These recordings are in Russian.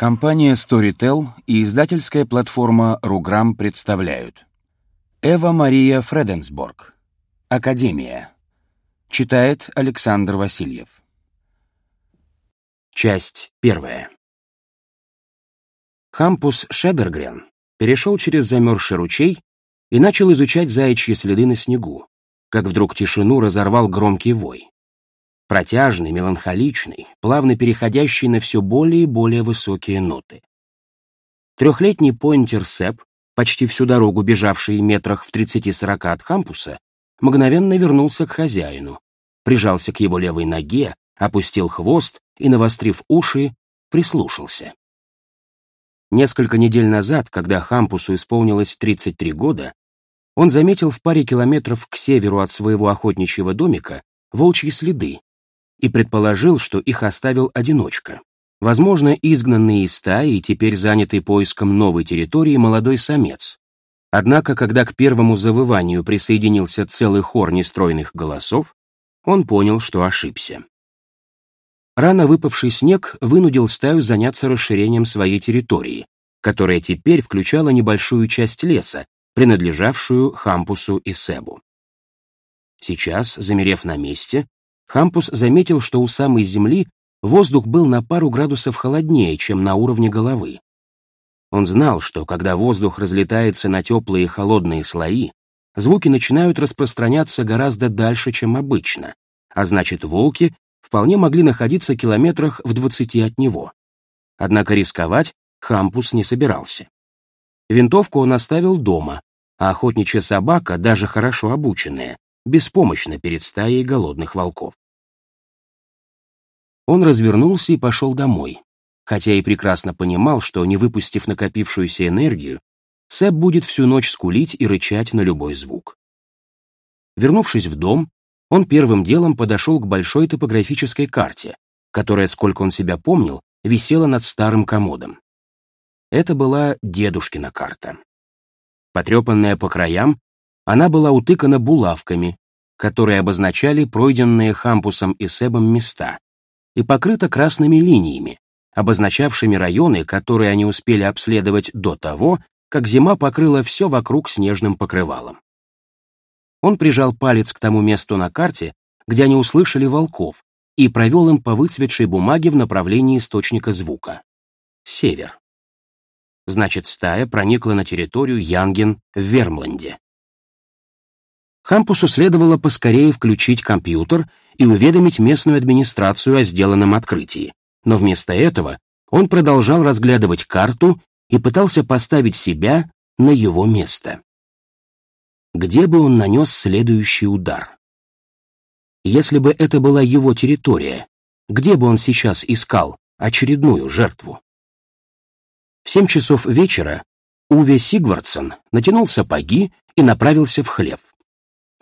Компания Storytel и издательская платформа Руграм представляют. Эва Мария Фреденсборг. Академия. Читает Александр Васильев. Часть первая. Хампус Шедергрен перешел через замерзший ручей и начал изучать заячьи следы на снегу, как вдруг тишину разорвал громкий вой. Протяжный, меланхоличный, плавно переходящий на все более и более высокие ноты. Трехлетний поинтер Сэп, почти всю дорогу бежавший метрах в 30-40 от кампуса, мгновенно вернулся к хозяину, прижался к его левой ноге, опустил хвост и, навострив уши, прислушался. Несколько недель назад, когда Хампусу исполнилось 33 года, он заметил в паре километров к северу от своего охотничьего домика волчьи следы, и предположил, что их оставил одиночка. Возможно, изгнанный из стаи и теперь занятый поиском новой территории молодой самец. Однако, когда к первому завыванию присоединился целый хор нестройных голосов, он понял, что ошибся. Рано выпавший снег вынудил стаю заняться расширением своей территории, которая теперь включала небольшую часть леса, принадлежавшую Хампусу и Себу. Сейчас, замерев на месте, Хампус заметил, что у самой земли воздух был на пару градусов холоднее, чем на уровне головы. Он знал, что когда воздух разлетается на теплые и холодные слои, звуки начинают распространяться гораздо дальше, чем обычно, а значит, волки вполне могли находиться километрах в двадцати от него. Однако рисковать Хампус не собирался. Винтовку он оставил дома, а охотничья собака, даже хорошо обученная, беспомощна перед стаей голодных волков. Он развернулся и пошел домой, хотя и прекрасно понимал, что, не выпустив накопившуюся энергию, Сэп будет всю ночь скулить и рычать на любой звук. Вернувшись в дом, он первым делом подошел к большой топографической карте, которая, сколько он себя помнил, висела над старым комодом. Это была дедушкина карта. Потрепанная по краям, она была утыкана булавками, которые обозначали пройденные Хампусом и Себом места, и покрыта красными линиями, обозначавшими районы, которые они успели обследовать до того, как зима покрыла все вокруг снежным покрывалом. Он прижал палец к тому месту на карте, где они услышали волков, и провел им по выцветшей бумаге в направлении источника звука. Север. Значит, стая проникла на территорию Янген в Вермланде. Хампусу следовало поскорее включить компьютер и уведомить местную администрацию о сделанном открытии. Но вместо этого он продолжал разглядывать карту и пытался поставить себя на его место. Где бы он нанес следующий удар? Если бы это была его территория, где бы он сейчас искал очередную жертву? В семь часов вечера Уве Сигвардсон натянул сапоги и направился в хлев.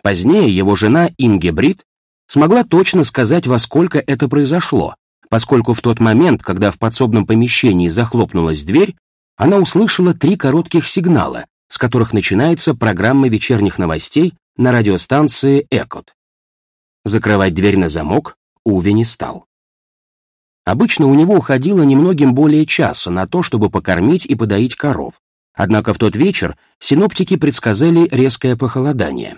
Позднее его жена Инге Брит смогла точно сказать, во сколько это произошло, поскольку в тот момент, когда в подсобном помещении захлопнулась дверь, она услышала три коротких сигнала, с которых начинается программа вечерних новостей на радиостанции «Экот». Закрывать дверь на замок Уви не стал. Обычно у него уходило немногим более часа на то, чтобы покормить и подоить коров, однако в тот вечер синоптики предсказали резкое похолодание.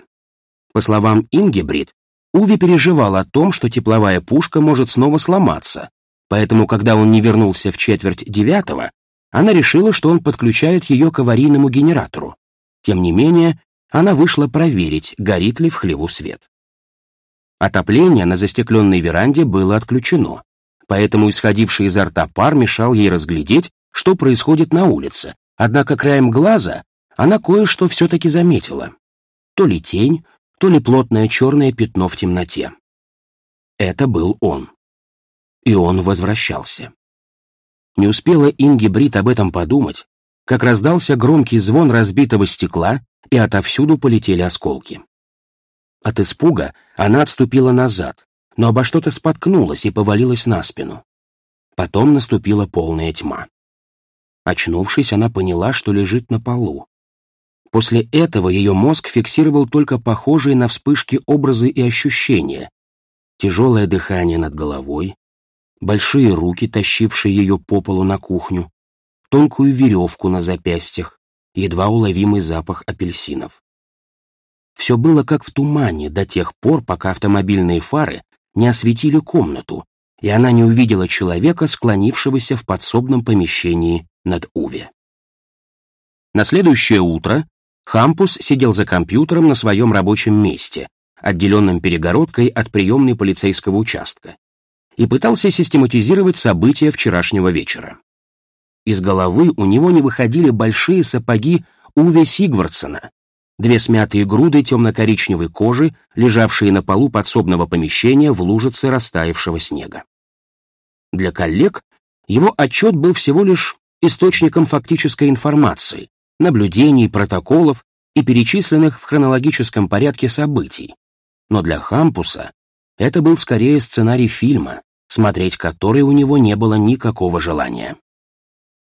По словам Ингебрид, Уви переживал о том, что тепловая пушка может снова сломаться, поэтому, когда он не вернулся в четверть девятого, она решила, что он подключает ее к аварийному генератору. Тем не менее, она вышла проверить, горит ли в хлеву свет. Отопление на застекленной веранде было отключено, поэтому исходивший изо рта пар мешал ей разглядеть, что происходит на улице, однако краем глаза она кое-что все-таки заметила. То ли тень, то ли плотное черное пятно в темноте. Это был он. И он возвращался. Не успела Инги Брит об этом подумать, как раздался громкий звон разбитого стекла, и отовсюду полетели осколки. От испуга она отступила назад, но обо что-то споткнулась и повалилась на спину. Потом наступила полная тьма. Очнувшись, она поняла, что лежит на полу. После этого ее мозг фиксировал только похожие на вспышки образы и ощущения. Тяжелое дыхание над головой, большие руки, тащившие ее по полу на кухню, тонкую веревку на запястьях, едва уловимый запах апельсинов. Все было как в тумане до тех пор, пока автомобильные фары не осветили комнату, и она не увидела человека, склонившегося в подсобном помещении над Уве. На следующее утро Хампус сидел за компьютером на своем рабочем месте, отделенном перегородкой от приемной полицейского участка, и пытался систематизировать события вчерашнего вечера. Из головы у него не выходили большие сапоги Уве Сигвардсона, две смятые груды темно-коричневой кожи, лежавшие на полу подсобного помещения в лужице растаявшего снега. Для коллег его отчет был всего лишь источником фактической информации, наблюдений, протоколов и перечисленных в хронологическом порядке событий. Но для Хампуса это был скорее сценарий фильма, смотреть который у него не было никакого желания.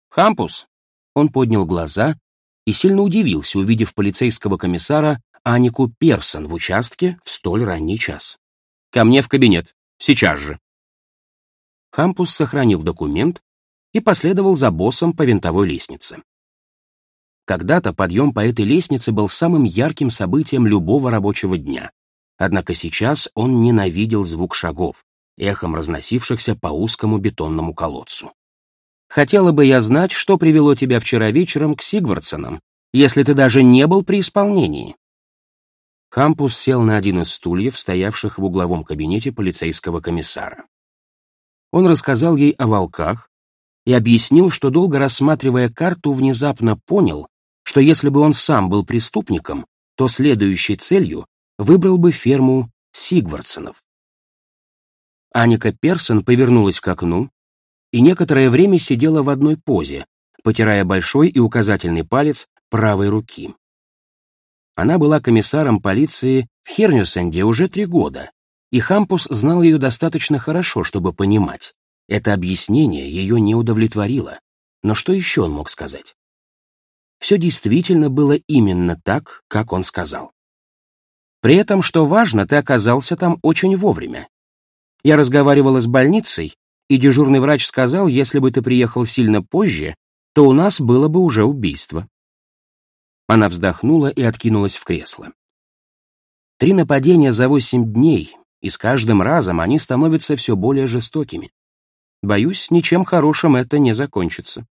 «Хампус!» Он поднял глаза и сильно удивился, увидев полицейского комиссара Анику Персон в участке в столь ранний час. «Ко мне в кабинет. Сейчас же». Хампус сохранил документ и последовал за боссом по винтовой лестнице. Когда-то подъем по этой лестнице был самым ярким событием любого рабочего дня. Однако сейчас он ненавидел звук шагов, эхом разносившихся по узкому бетонному колодцу. «Хотела бы я знать, что привело тебя вчера вечером к Сигвардсонам, если ты даже не был при исполнении». Хампус сел на один из стульев, стоявших в угловом кабинете полицейского комиссара. Он рассказал ей о волках и объяснил, что долго рассматривая карту, внезапно понял, что если бы он сам был преступником, то следующей целью выбрал бы ферму Сигвардсонов. Аника Персон повернулась к окну и некоторое время сидела в одной позе, потирая большой и указательный палец правой руки. Она была комиссаром полиции в Хернюсенде уже три года, и Хампус знал ее достаточно хорошо, чтобы понимать. Это объяснение ее не удовлетворило. Но что еще он мог сказать? Все действительно было именно так, как он сказал. При этом, что важно, ты оказался там очень вовремя. Я разговаривала с больницей, и дежурный врач сказал, если бы ты приехал сильно позже, то у нас было бы уже убийство. Она вздохнула и откинулась в кресло. Три нападения за восемь дней, и с каждым разом они становятся все более жестокими. Боюсь, ничем хорошим это не закончится.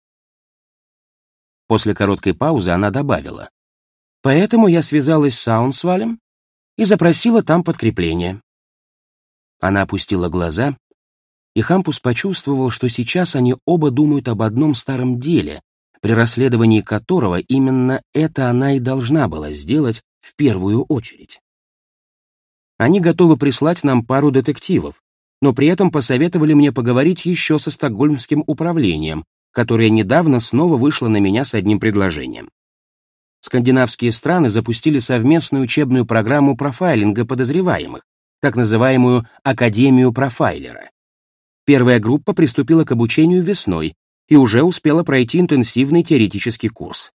После короткой паузы она добавила. Поэтому я связалась с Саунсвалем и запросила там подкрепление. Она опустила глаза, и Хампус почувствовал, что сейчас они оба думают об одном старом деле, при расследовании которого именно это она и должна была сделать в первую очередь. Они готовы прислать нам пару детективов, но при этом посоветовали мне поговорить еще со стокгольмским управлением, которое недавно снова вышло на меня с одним предложением. Скандинавские страны запустили совместную учебную программу профайлинга подозреваемых, так называемую Академию профайлера. Первая группа приступила к обучению весной и уже успела пройти интенсивный теоретический курс.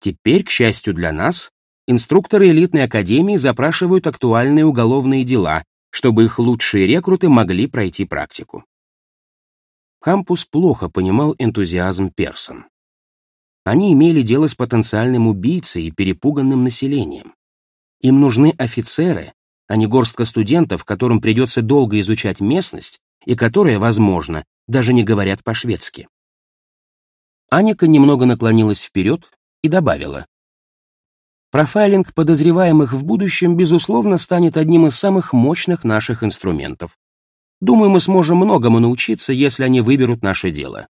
Теперь, к счастью для нас, инструкторы элитной академии запрашивают актуальные уголовные дела, чтобы их лучшие рекруты могли пройти практику. Кампус плохо понимал энтузиазм персон. Они имели дело с потенциальным убийцей и перепуганным населением. Им нужны офицеры, а не горстка студентов, которым придется долго изучать местность и которые, возможно, даже не говорят по-шведски. Аника немного наклонилась вперед и добавила. Профайлинг подозреваемых в будущем, безусловно, станет одним из самых мощных наших инструментов. Думаю, мы сможем многому научиться, если они выберут наше дело.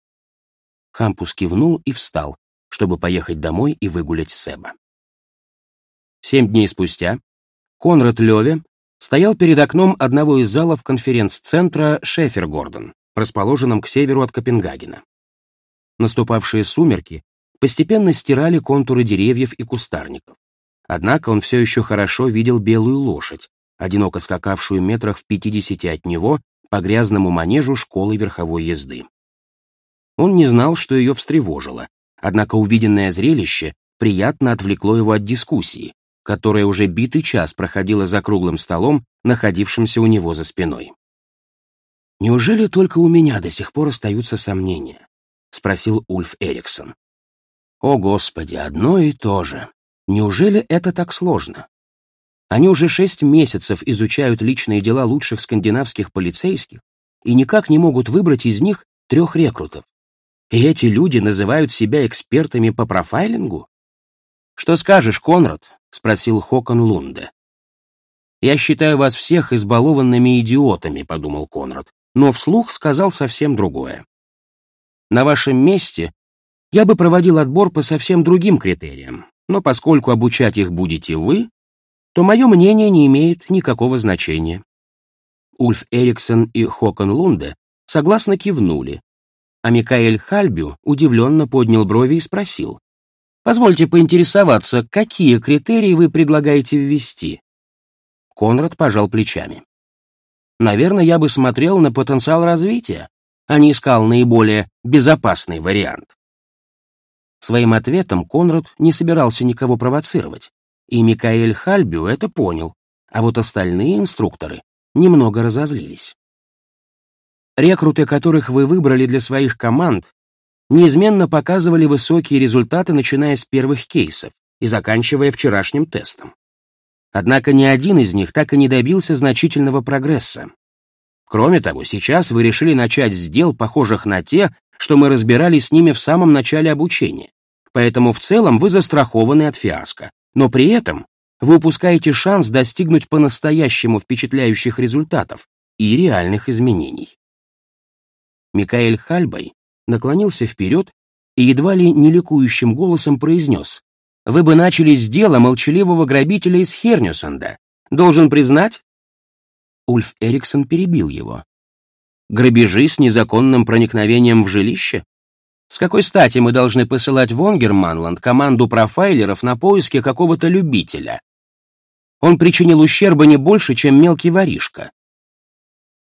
Хампус кивнул и встал, чтобы поехать домой и выгулять Себа. Семь дней спустя Конрад Леве стоял перед окном одного из залов конференц-центра Шефергорден, расположенном к северу от Копенгагена. Наступавшие сумерки постепенно стирали контуры деревьев и кустарников. Однако он все еще хорошо видел белую лошадь, одиноко скакавшую метрах в пятидесяти от него по грязному манежу школы верховой езды. Он не знал, что ее встревожило, однако увиденное зрелище приятно отвлекло его от дискуссии, которая уже битый час проходила за круглым столом, находившимся у него за спиной. «Неужели только у меня до сих пор остаются сомнения?» — спросил Ульф Эриксон. «О, Господи, одно и то же. Неужели это так сложно? Они уже шесть месяцев изучают личные дела лучших скандинавских полицейских и никак не могут выбрать из них трех рекрутов. И эти люди называют себя экспертами по профайлингу? «Что скажешь, Конрад?» — спросил Хокон Лунде. «Я считаю вас всех избалованными идиотами», — подумал Конрад, но вслух сказал совсем другое. «На вашем месте я бы проводил отбор по совсем другим критериям, но поскольку обучать их будете вы, то мое мнение не имеет никакого значения. Ульф Эриксон и Хокон Лунде согласно кивнули, а Микаэль Хальбю удивленно поднял брови и спросил, «Позвольте поинтересоваться, какие критерии вы предлагаете ввести?» Конрад пожал плечами. «Наверное, я бы смотрел на потенциал развития, а не искал наиболее безопасный вариант». Своим ответом Конрад не собирался никого провоцировать, и Микаэль Хальбю это понял, а вот остальные инструкторы немного разозлились. Рекруты, которых вы выбрали для своих команд, неизменно показывали высокие результаты, начиная с первых кейсов и заканчивая вчерашним тестом. Однако ни один из них так и не добился значительного прогресса. Кроме того, сейчас вы решили начать с дел, похожих на те, что мы разбирали с ними в самом начале обучения. Поэтому в целом вы застрахованы от фиаско, но при этом вы упускаете шанс достигнуть по-настоящему впечатляющих результатов и реальных изменений. Микаэль Хальбай наклонился вперед и едва ли не ликующим голосом произнес «Вы бы начали с дела молчаливого грабителя из Хернюсенда. Должен признать?» Ульф Эриксон перебил его. «Грабежи с незаконным проникновением в жилище? С какой стати мы должны посылать в Онгерманланд команду профайлеров на поиски какого-то любителя? Он причинил ущерба не больше, чем мелкий воришка.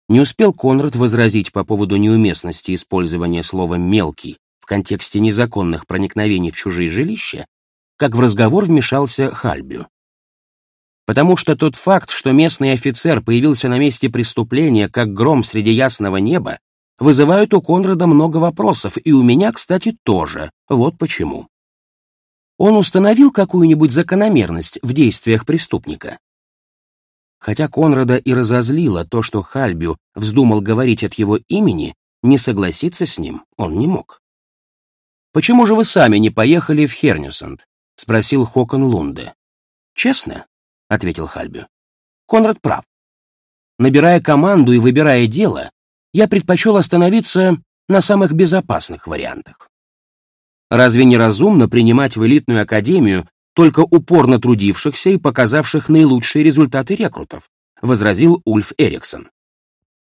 Не успел Конрад возразить по поводу неуместности использования слова «мелкий» в контексте незаконных проникновений в чужие жилища, как в разговор вмешался Хальбю. Потому что тот факт, что местный офицер появился на месте преступления как гром среди ясного неба, вызывают у Конрада много вопросов, и у меня, кстати, тоже. Вот почему. Он установил какую-нибудь закономерность в действиях преступника? Хотя Конрада и разозлило то, что Хальбю вздумал говорить от его имени, не согласиться с ним он не мог. «Почему же вы сами не поехали в Хернюсанд?» — спросил Хокон Лунде. «Честно?» — ответил Хальбю. «Конрад прав. Набирая команду и выбирая дело, я предпочел остановиться на самых безопасных вариантах. Разве не разумно принимать в элитную академию только упорно трудившихся и показавших наилучшие результаты рекрутов? возразил Ульф Эриксон.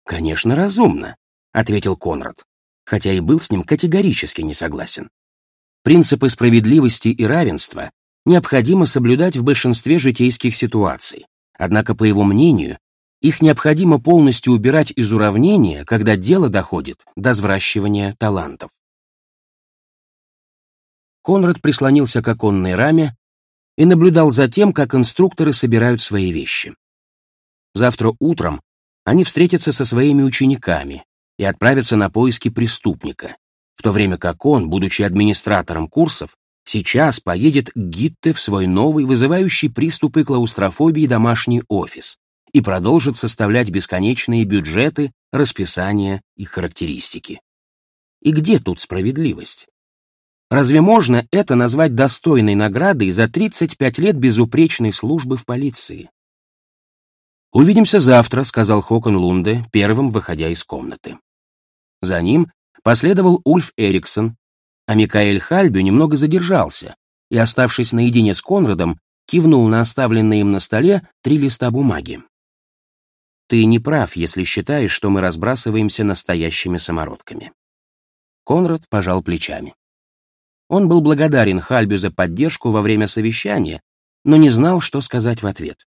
Конечно, разумно, ответил Конрад, хотя и был с ним категорически не согласен. Принципы справедливости и равенства необходимо соблюдать в большинстве житейских ситуаций. Однако, по его мнению, их необходимо полностью убирать из уравнения, когда дело доходит до звращивания талантов. Конрад прислонился к оконной раме и наблюдал за тем, как инструкторы собирают свои вещи. Завтра утром они встретятся со своими учениками и отправятся на поиски преступника, в то время как он, будучи администратором курсов, сейчас поедет к Гитте в свой новый, вызывающий приступы клаустрофобии домашний офис, и продолжит составлять бесконечные бюджеты, расписания и характеристики. И где тут справедливость? Разве можно это назвать достойной наградой за 35 лет безупречной службы в полиции? «Увидимся завтра», — сказал Хокон Лунде, первым выходя из комнаты. За ним последовал Ульф Эриксон, а Микаэль Хальбю немного задержался и, оставшись наедине с Конрадом, кивнул на оставленные им на столе три листа бумаги. Ты не прав, если считаешь, что мы разбрасываемся настоящими самородками. Конрад пожал плечами. Он был благодарен Хальбю за поддержку во время совещания, но не знал, что сказать в ответ.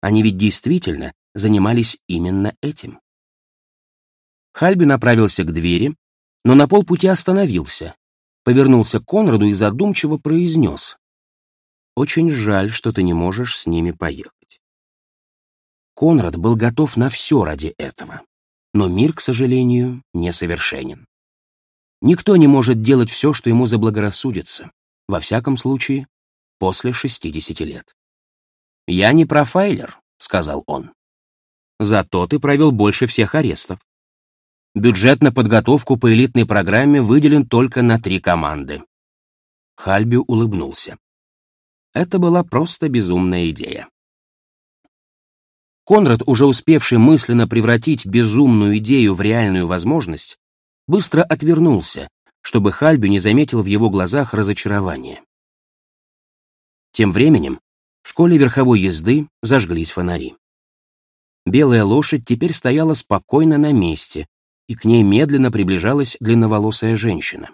Они ведь действительно занимались именно этим. Хальби направился к двери, но на полпути остановился, повернулся к Конраду и задумчиво произнес. «Очень жаль, что ты не можешь с ними поехать». Конрад был готов на все ради этого. но мир, к сожалению, несовершенен. Никто не может делать все, что ему заблагорассудится, во всяком случае, после 60 лет. «Я не профайлер», — сказал он. «Зато ты провел больше всех арестов. Бюджет на подготовку по элитной программе выделен только на три команды». Хальби улыбнулся. Это была просто безумная идея. Конрад, уже успевший мысленно превратить безумную идею в реальную возможность, быстро отвернулся, чтобы Хальби не заметил в его глазах разочарования. Тем временем в школе верховой езды зажглись фонари. Белая лошадь теперь стояла спокойно на месте, и к ней медленно приближалась длинноволосая женщина.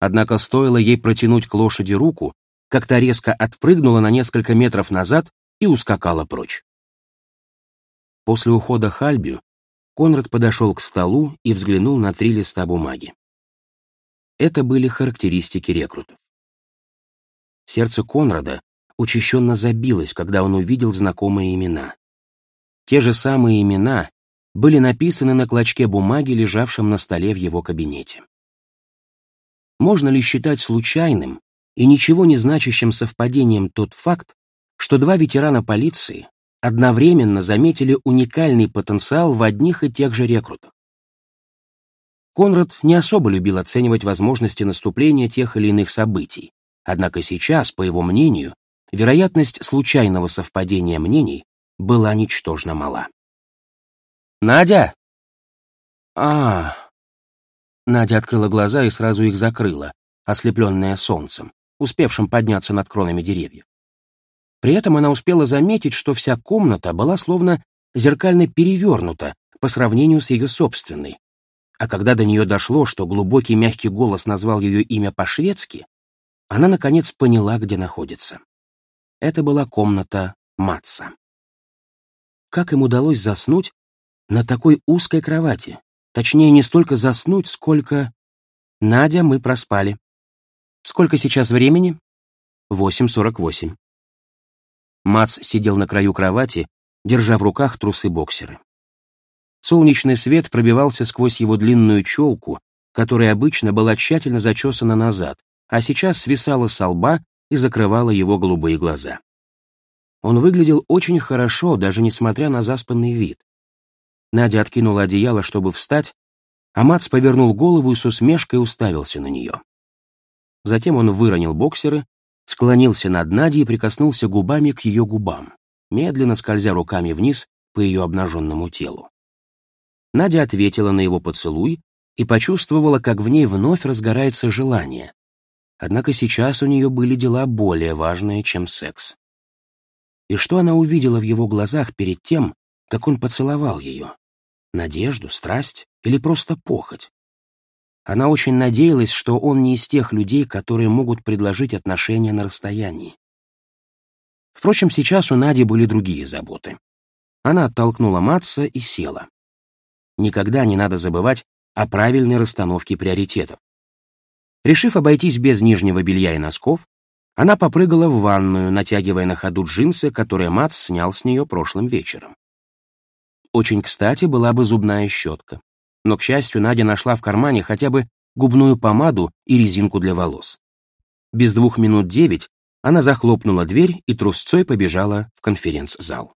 Однако стоило ей протянуть к лошади руку, как та резко отпрыгнула на несколько метров назад и ускакала прочь. После ухода Хальбию Конрад подошел к столу и взглянул на три листа бумаги. Это были характеристики рекрутов. Сердце Конрада учащенно забилось, когда он увидел знакомые имена. Те же самые имена были написаны на клочке бумаги, лежавшем на столе в его кабинете. Можно ли считать случайным и ничего не значащим совпадением тот факт, что два ветерана полиции одновременно заметили уникальный потенциал в одних и тех же рекрутах. Конрад не особо любил оценивать возможности наступления тех или иных событий, однако сейчас, по его мнению, вероятность случайного совпадения мнений была ничтожно мала. «Надя!» а Надя открыла глаза и сразу их закрыла, ослепленная солнцем, успевшим подняться над кронами деревьев. При этом она успела заметить, что вся комната была словно зеркально перевернута по сравнению с ее собственной. А когда до нее дошло, что глубокий мягкий голос назвал ее имя по-шведски, она, наконец, поняла, где находится. Это была комната Матса. Как им удалось заснуть на такой узкой кровати? Точнее, не столько заснуть, сколько... Надя, мы проспали. Сколько сейчас времени? 8.48. Мац сидел на краю кровати, держа в руках трусы-боксеры. Солнечный свет пробивался сквозь его длинную челку, которая обычно была тщательно зачесана назад, а сейчас свисала со лба и закрывала его голубые глаза. Он выглядел очень хорошо, даже несмотря на заспанный вид. Надя откинула одеяло, чтобы встать, а Мац повернул голову и с усмешкой уставился на нее. Затем он выронил боксеры склонился над Надей и прикоснулся губами к ее губам, медленно скользя руками вниз по ее обнаженному телу. Надя ответила на его поцелуй и почувствовала, как в ней вновь разгорается желание. Однако сейчас у нее были дела более важные, чем секс. И что она увидела в его глазах перед тем, как он поцеловал ее? Надежду, страсть или просто похоть? Она очень надеялась, что он не из тех людей, которые могут предложить отношения на расстоянии. Впрочем, сейчас у Нади были другие заботы. Она оттолкнула Матса и села. Никогда не надо забывать о правильной расстановке приоритетов. Решив обойтись без нижнего белья и носков, она попрыгала в ванную, натягивая на ходу джинсы, которые Матс снял с нее прошлым вечером. Очень кстати была бы зубная щетка но, к счастью, Надя нашла в кармане хотя бы губную помаду и резинку для волос. Без двух минут девять она захлопнула дверь и трусцой побежала в конференц-зал.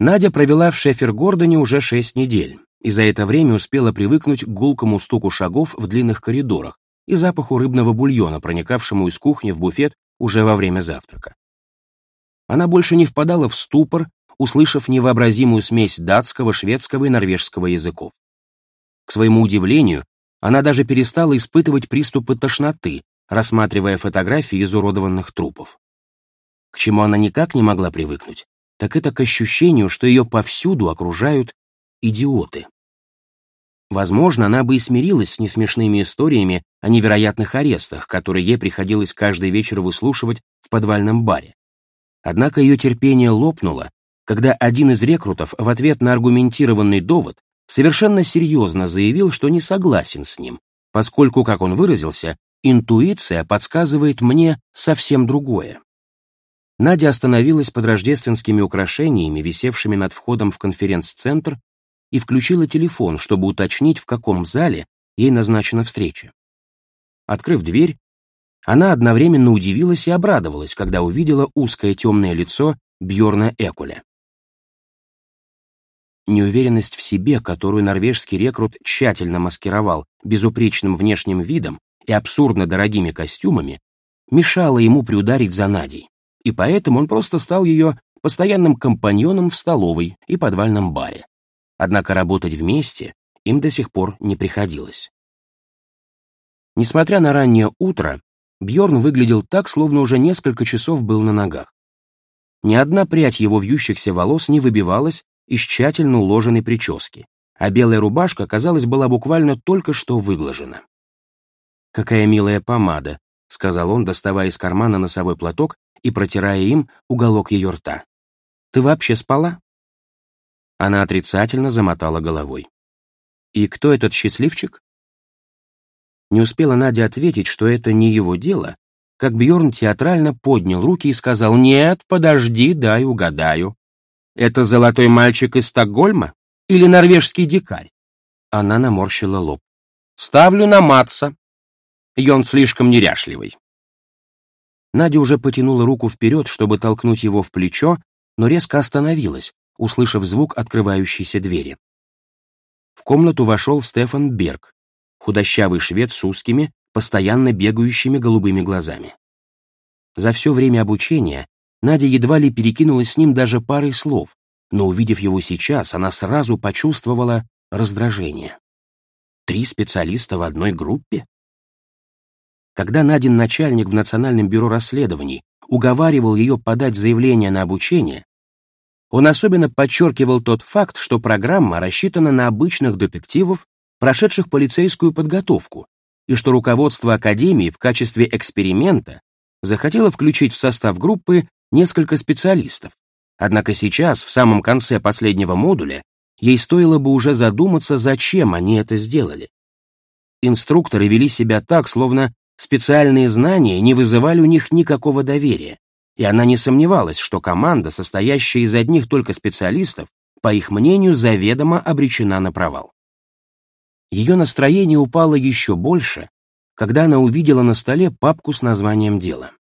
Надя провела в Шефер-Гордоне уже шесть недель, и за это время успела привыкнуть к гулкому стуку шагов в длинных коридорах и запаху рыбного бульона, проникавшему из кухни в буфет уже во время завтрака. Она больше не впадала в ступор услышав невообразимую смесь датского, шведского и норвежского языков. К своему удивлению, она даже перестала испытывать приступы тошноты, рассматривая фотографии изуродованных трупов. К чему она никак не могла привыкнуть, так это к ощущению, что ее повсюду окружают идиоты. Возможно, она бы и смирилась с несмешными историями о невероятных арестах, которые ей приходилось каждый вечер выслушивать в подвальном баре. Однако ее терпение лопнуло, когда один из рекрутов в ответ на аргументированный довод совершенно серьезно заявил, что не согласен с ним, поскольку, как он выразился, интуиция подсказывает мне совсем другое. Надя остановилась под рождественскими украшениями, висевшими над входом в конференц-центр, и включила телефон, чтобы уточнить, в каком зале ей назначена встреча. Открыв дверь, она одновременно удивилась и обрадовалась, когда увидела узкое темное лицо Бьорна Экуля. Неуверенность в себе, которую норвежский рекрут тщательно маскировал безупречным внешним видом и абсурдно дорогими костюмами, мешала ему приударить за Надей, и поэтому он просто стал ее постоянным компаньоном в столовой и подвальном баре. Однако работать вместе им до сих пор не приходилось. Несмотря на раннее утро, Бьорн выглядел так, словно уже несколько часов был на ногах. Ни одна прядь его вьющихся волос не выбивалась из тщательно уложенной прически, а белая рубашка, казалось, была буквально только что выглажена. «Какая милая помада», — сказал он, доставая из кармана носовой платок и протирая им уголок ее рта. «Ты вообще спала?» Она отрицательно замотала головой. «И кто этот счастливчик?» Не успела Надя ответить, что это не его дело, как Бьорн театрально поднял руки и сказал «Нет, подожди, дай угадаю. Это золотой мальчик из Стокгольма или норвежский дикарь?» Она наморщила лоб. «Ставлю на Матса. И он слишком неряшливый». Надя уже потянула руку вперед, чтобы толкнуть его в плечо, но резко остановилась, услышав звук открывающейся двери. В комнату вошел Стефан Берг, худощавый швед с узкими, постоянно бегающими голубыми глазами. За все время обучения Надя едва ли перекинулась с ним даже парой слов, но, увидев его сейчас, она сразу почувствовала раздражение. Три специалиста в одной группе? Когда Надин начальник в Национальном бюро расследований уговаривал ее подать заявление на обучение, он особенно подчеркивал тот факт, что программа рассчитана на обычных детективов прошедших полицейскую подготовку, и что руководство Академии в качестве эксперимента захотело включить в состав группы несколько специалистов. Однако сейчас, в самом конце последнего модуля, ей стоило бы уже задуматься, зачем они это сделали. Инструкторы вели себя так, словно специальные знания не вызывали у них никакого доверия, и она не сомневалась, что команда, состоящая из одних только специалистов, по их мнению, заведомо обречена на провал. Ее настроение упало еще больше, когда она увидела на столе папку с названием дела.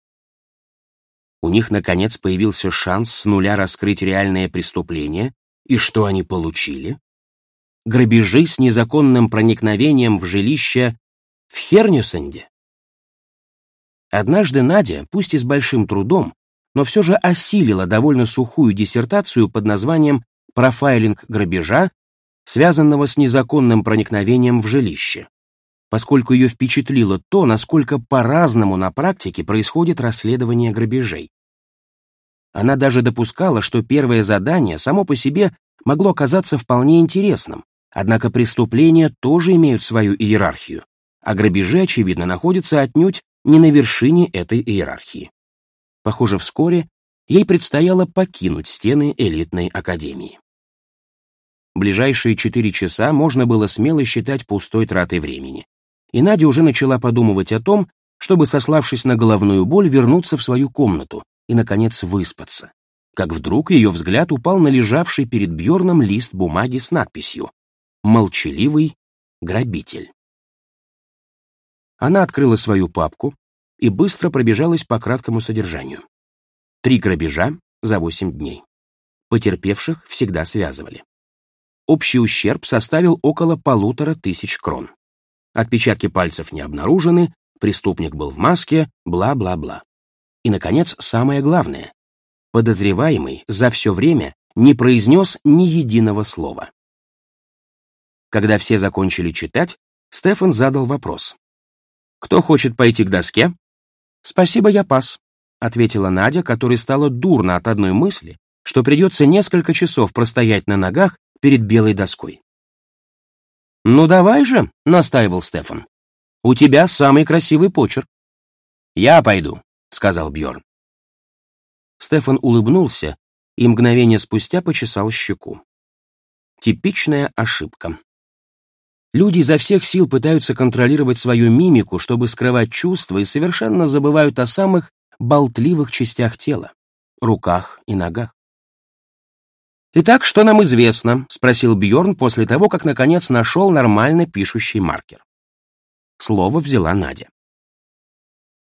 У них, наконец, появился шанс с нуля раскрыть реальное преступление, и что они получили? Грабежи с незаконным проникновением в жилище в Хернюсенде. Однажды Надя, пусть и с большим трудом, но все же осилила довольно сухую диссертацию под названием «Профайлинг грабежа связанного с незаконным проникновением в жилище, поскольку ее впечатлило то, насколько по-разному на практике происходит расследование грабежей. Она даже допускала, что первое задание само по себе могло оказаться вполне интересным, однако преступления тоже имеют свою иерархию, а грабежи, очевидно, находятся отнюдь не на вершине этой иерархии. Похоже, вскоре ей предстояло покинуть стены элитной академии. Ближайшие четыре часа можно было смело считать пустой тратой времени. И Надя уже начала подумывать о том, чтобы, сославшись на головную боль, вернуться в свою комнату и, наконец, выспаться. Как вдруг ее взгляд упал на лежавший перед Бьорном лист бумаги с надписью «Молчаливый грабитель». Она открыла свою папку и быстро пробежалась по краткому содержанию. Три грабежа за восемь дней. Потерпевших всегда связывали общий ущерб составил около полутора тысяч крон. Отпечатки пальцев не обнаружены, преступник был в маске, бла-бла-бла. И, наконец, самое главное. Подозреваемый за все время не произнес ни единого слова. Когда все закончили читать, Стефан задал вопрос. «Кто хочет пойти к доске?» «Спасибо, я пас», — ответила Надя, которой стало дурно от одной мысли, что придется несколько часов простоять на ногах перед белой доской. «Ну давай же», — настаивал Стефан. «У тебя самый красивый почерк». «Я пойду», — сказал Бьорн. Стефан улыбнулся и мгновение спустя почесал щеку. Типичная ошибка. Люди изо всех сил пытаются контролировать свою мимику, чтобы скрывать чувства, и совершенно забывают о самых болтливых частях тела — руках и ногах. «Итак, что нам известно?» — спросил Бьорн после того, как наконец нашел нормально пишущий маркер. Слово взяла Надя.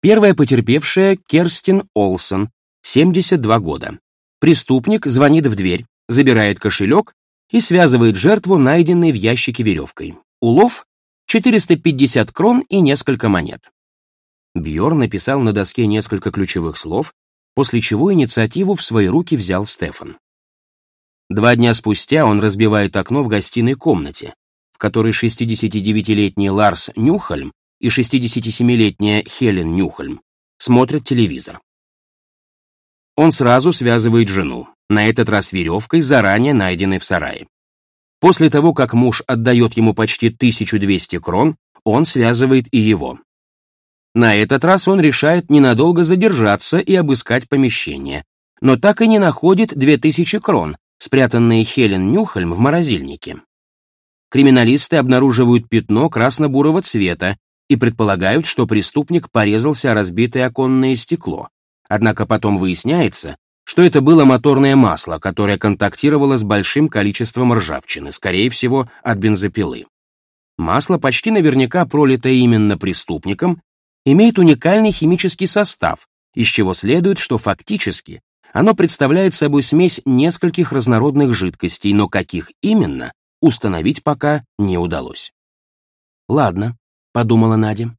Первая потерпевшая — Керстин Олсон, 72 года. Преступник звонит в дверь, забирает кошелек и связывает жертву, найденной в ящике веревкой. Улов — 450 крон и несколько монет. Бьорн написал на доске несколько ключевых слов, после чего инициативу в свои руки взял Стефан. Два дня спустя он разбивает окно в гостиной комнате, в которой 69-летний Ларс Нюхальм и 67-летняя Хелен Нюхальм смотрят телевизор. Он сразу связывает жену, на этот раз веревкой, заранее найденной в сарае. После того, как муж отдает ему почти 1200 крон, он связывает и его. На этот раз он решает ненадолго задержаться и обыскать помещение, но так и не находит 2000 крон, спрятанные Хелен Нюхальм в морозильнике. Криминалисты обнаруживают пятно красно-бурого цвета и предполагают, что преступник порезался о разбитое оконное стекло. Однако потом выясняется, что это было моторное масло, которое контактировало с большим количеством ржавчины, скорее всего, от бензопилы. Масло, почти наверняка пролитое именно преступником, имеет уникальный химический состав, из чего следует, что фактически оно представляет собой смесь нескольких разнородных жидкостей, но каких именно, установить пока не удалось. «Ладно», — подумала Надя.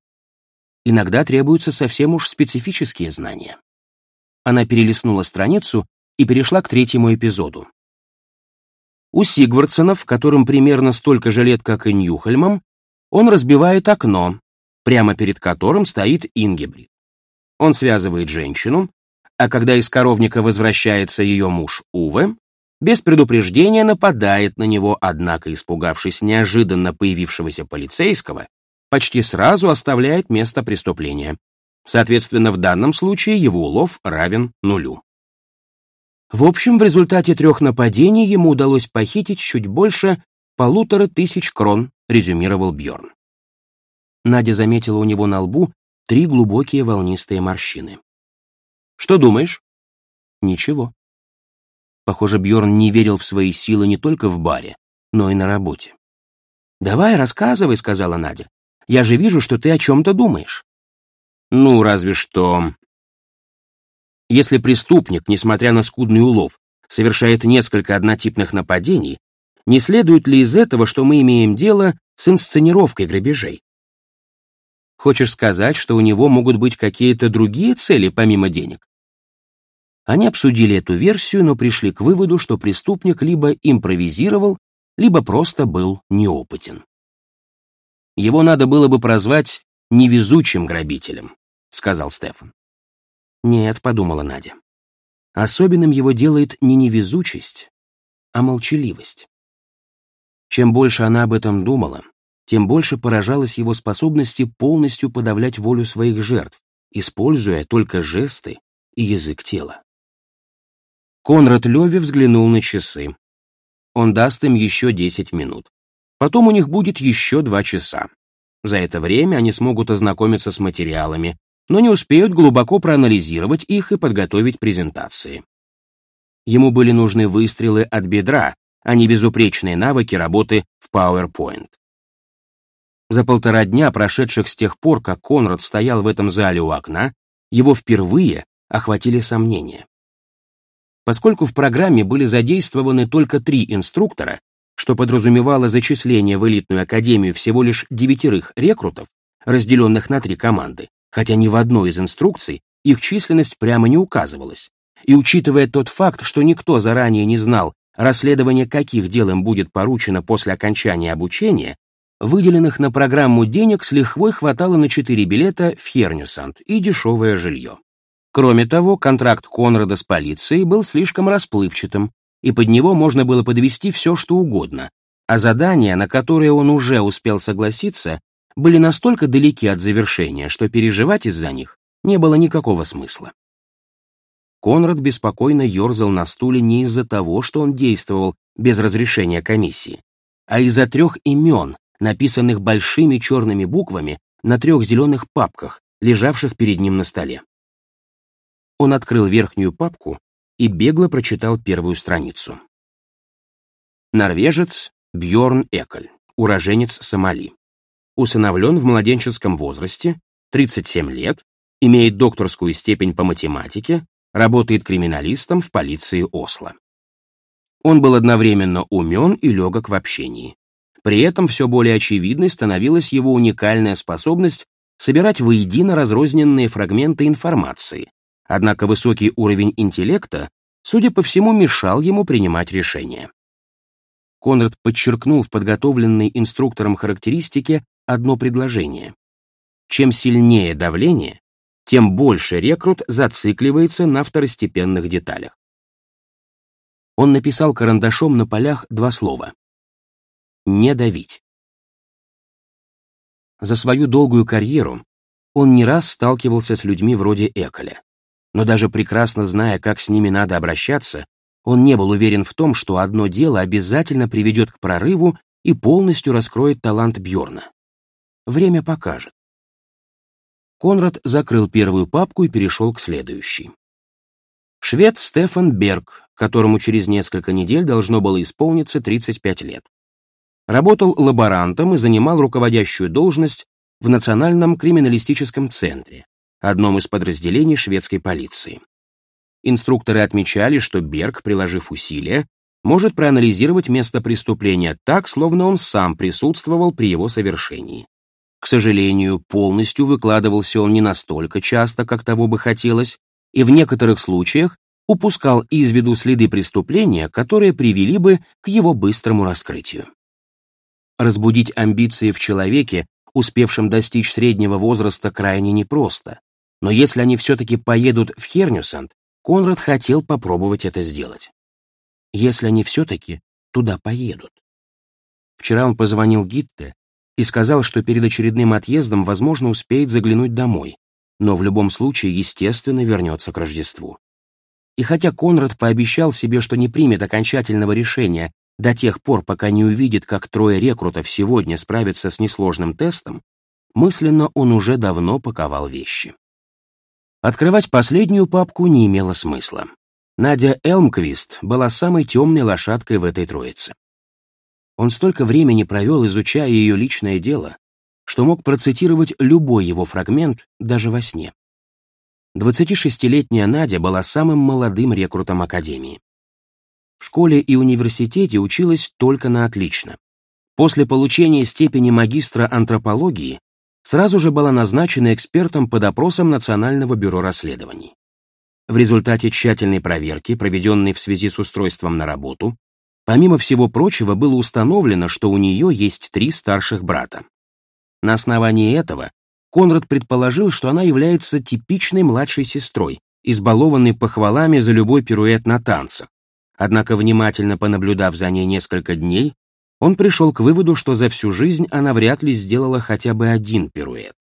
«Иногда требуются совсем уж специфические знания». Она перелистнула страницу и перешла к третьему эпизоду. У Сигвардсонов, которым примерно столько же лет, как и Ньюхельмам, он разбивает окно, прямо перед которым стоит Ингебрид. Он связывает женщину, а когда из коровника возвращается ее муж Уве, без предупреждения нападает на него, однако, испугавшись неожиданно появившегося полицейского, почти сразу оставляет место преступления. Соответственно, в данном случае его улов равен нулю. В общем, в результате трех нападений ему удалось похитить чуть больше полутора тысяч крон, резюмировал Бьорн. Надя заметила у него на лбу три глубокие волнистые морщины. Что думаешь? Ничего. Похоже, Бьорн не верил в свои силы не только в баре, но и на работе. «Давай, рассказывай», — сказала Надя. «Я же вижу, что ты о чем-то думаешь». «Ну, разве что...» Если преступник, несмотря на скудный улов, совершает несколько однотипных нападений, не следует ли из этого, что мы имеем дело с инсценировкой грабежей? Хочешь сказать, что у него могут быть какие-то другие цели помимо денег? Они обсудили эту версию, но пришли к выводу, что преступник либо импровизировал, либо просто был неопытен. Его надо было бы прозвать невезучим грабителем, сказал Стефан. Нет, подумала Надя. Особенным его делает не невезучесть, а молчаливость. Чем больше она об этом думала, тем больше поражалась его способности полностью подавлять волю своих жертв, используя только жесты и язык тела. Конрад Леви взглянул на часы. Он даст им еще 10 минут. Потом у них будет еще два часа. За это время они смогут ознакомиться с материалами, но не успеют глубоко проанализировать их и подготовить презентации. Ему были нужны выстрелы от бедра, а не безупречные навыки работы в PowerPoint. За полтора дня, прошедших с тех пор, как Конрад стоял в этом зале у окна, его впервые охватили сомнения. Поскольку в программе были задействованы только три инструктора, что подразумевало зачисление в элитную академию всего лишь девятерых рекрутов, разделенных на три команды, хотя ни в одной из инструкций их численность прямо не указывалась, и учитывая тот факт, что никто заранее не знал, расследование каких дел им будет поручено после окончания обучения, Выделенных на программу денег с лихвой хватало на четыре билета в Хернюсанд и дешевое жилье. Кроме того, контракт Конрада с полицией был слишком расплывчатым, и под него можно было подвести все, что угодно, а задания, на которые он уже успел согласиться, были настолько далеки от завершения, что переживать из-за них не было никакого смысла. Конрад беспокойно ерзал на стуле не из-за того, что он действовал без разрешения комиссии, а из-за трех имен, написанных большими черными буквами на трех зеленых папках, лежавших перед ним на столе. Он открыл верхнюю папку и бегло прочитал первую страницу. Норвежец Бьорн Эколь, уроженец Сомали. Усыновлен в младенческом возрасте, 37 лет, имеет докторскую степень по математике, работает криминалистом в полиции Осло. Он был одновременно умен и легок в общении. При этом все более очевидной становилась его уникальная способность собирать воедино разрозненные фрагменты информации, однако высокий уровень интеллекта, судя по всему, мешал ему принимать решения. Конрад подчеркнул в подготовленной инструктором характеристике одно предложение. Чем сильнее давление, тем больше рекрут зацикливается на второстепенных деталях. Он написал карандашом на полях два слова. «Не давить». За свою долгую карьеру он не раз сталкивался с людьми вроде Эколя. Но даже прекрасно зная, как с ними надо обращаться, он не был уверен в том, что одно дело обязательно приведет к прорыву и полностью раскроет талант Бьорна. Время покажет. Конрад закрыл первую папку и перешел к следующей. Швед Стефан Берг, которому через несколько недель должно было исполниться 35 лет. Работал лаборантом и занимал руководящую должность в Национальном криминалистическом центре, одном из подразделений шведской полиции. Инструкторы отмечали, что Берг, приложив усилия, может проанализировать место преступления так, словно он сам присутствовал при его совершении. К сожалению, полностью выкладывался он не настолько часто, как того бы хотелось, и в некоторых случаях упускал из виду следы преступления, которые привели бы к его быстрому раскрытию. Разбудить амбиции в человеке, успевшем достичь среднего возраста, крайне непросто, но если они все-таки поедут в Хернюсанд, Конрад хотел попробовать это сделать. Если они все-таки туда поедут. Вчера он позвонил Гитте и сказал, что перед очередным отъездом, возможно, успеет заглянуть домой, но в любом случае, естественно, вернется к Рождеству. И хотя Конрад пообещал себе, что не примет окончательного решения до тех пор, пока не увидит, как трое рекрутов сегодня справятся с несложным тестом, мысленно он уже давно паковал вещи. Открывать последнюю папку не имело смысла. Надя Элмквист была самой темной лошадкой в этой троице. Он столько времени провел, изучая ее личное дело, что мог процитировать любой его фрагмент даже во сне. 26-летняя Надя была самым молодым рекрутом Академии. В школе и университете училась только на отлично. После получения степени магистра антропологии сразу же была назначена экспертом по допросам Национального бюро расследований. В результате тщательной проверки, проведенной в связи с устройством на работу, помимо всего прочего было установлено, что у нее есть три старших брата. На основании этого Конрад предположил, что она является типичной младшей сестрой, избалованной похвалами за любой пируэт на танцах. Однако, внимательно понаблюдав за ней несколько дней, он пришел к выводу, что за всю жизнь она вряд ли сделала хотя бы один пируэт.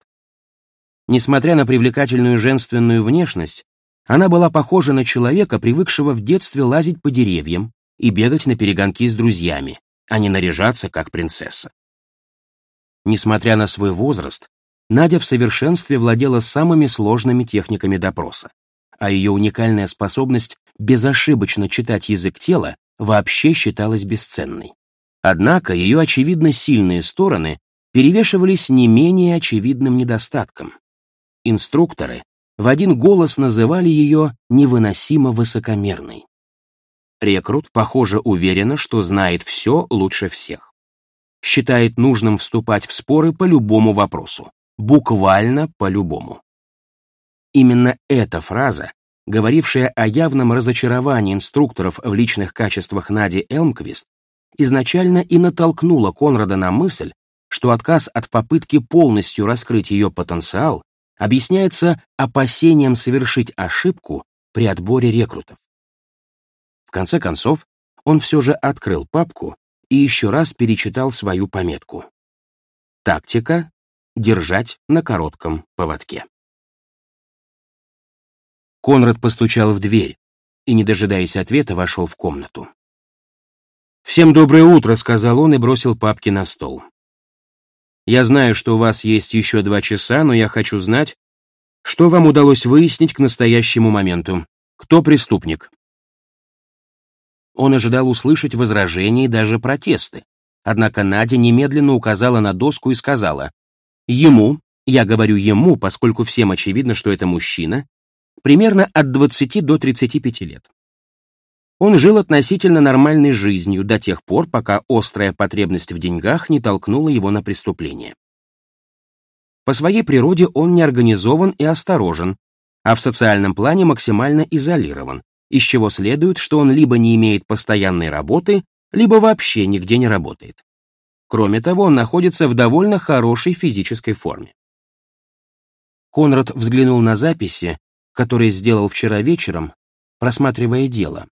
Несмотря на привлекательную женственную внешность, она была похожа на человека, привыкшего в детстве лазить по деревьям и бегать на перегонки с друзьями, а не наряжаться как принцесса. Несмотря на свой возраст, Надя в совершенстве владела самыми сложными техниками допроса, а ее уникальная способность безошибочно читать язык тела вообще считалась бесценной. Однако ее очевидно сильные стороны перевешивались не менее очевидным недостатком. Инструкторы в один голос называли ее невыносимо высокомерной. Рекрут, похоже, уверена, что знает все лучше всех. Считает нужным вступать в споры по любому вопросу, буквально по любому. Именно эта фраза, говорившая о явном разочаровании инструкторов в личных качествах Нади Элмквист, изначально и натолкнула Конрада на мысль, что отказ от попытки полностью раскрыть ее потенциал объясняется опасением совершить ошибку при отборе рекрутов. В конце концов, он все же открыл папку и еще раз перечитал свою пометку. Тактика — держать на коротком поводке. Конрад постучал в дверь и, не дожидаясь ответа, вошел в комнату. «Всем доброе утро», — сказал он и бросил папки на стол. «Я знаю, что у вас есть еще два часа, но я хочу знать, что вам удалось выяснить к настоящему моменту. Кто преступник?» Он ожидал услышать возражения и даже протесты. Однако Надя немедленно указала на доску и сказала, «Ему, я говорю ему, поскольку всем очевидно, что это мужчина, примерно от 20 до 35 лет. Он жил относительно нормальной жизнью до тех пор, пока острая потребность в деньгах не толкнула его на преступление. По своей природе он неорганизован и осторожен, а в социальном плане максимально изолирован, из чего следует, что он либо не имеет постоянной работы, либо вообще нигде не работает. Кроме того, он находится в довольно хорошей физической форме. Конрад взглянул на записи, которые сделал вчера вечером, просматривая дело.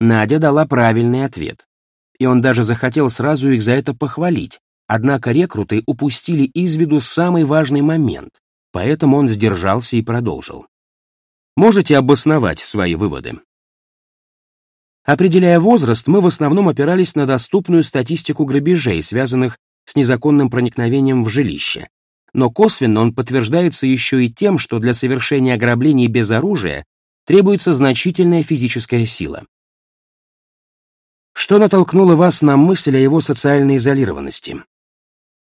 Надя дала правильный ответ, и он даже захотел сразу их за это похвалить, однако рекруты упустили из виду самый важный момент, поэтому он сдержался и продолжил. Можете обосновать свои выводы. Определяя возраст, мы в основном опирались на доступную статистику грабежей, связанных с незаконным проникновением в жилище. Но косвенно он подтверждается еще и тем, что для совершения ограблений без оружия требуется значительная физическая сила. Что натолкнуло вас на мысль о его социальной изолированности?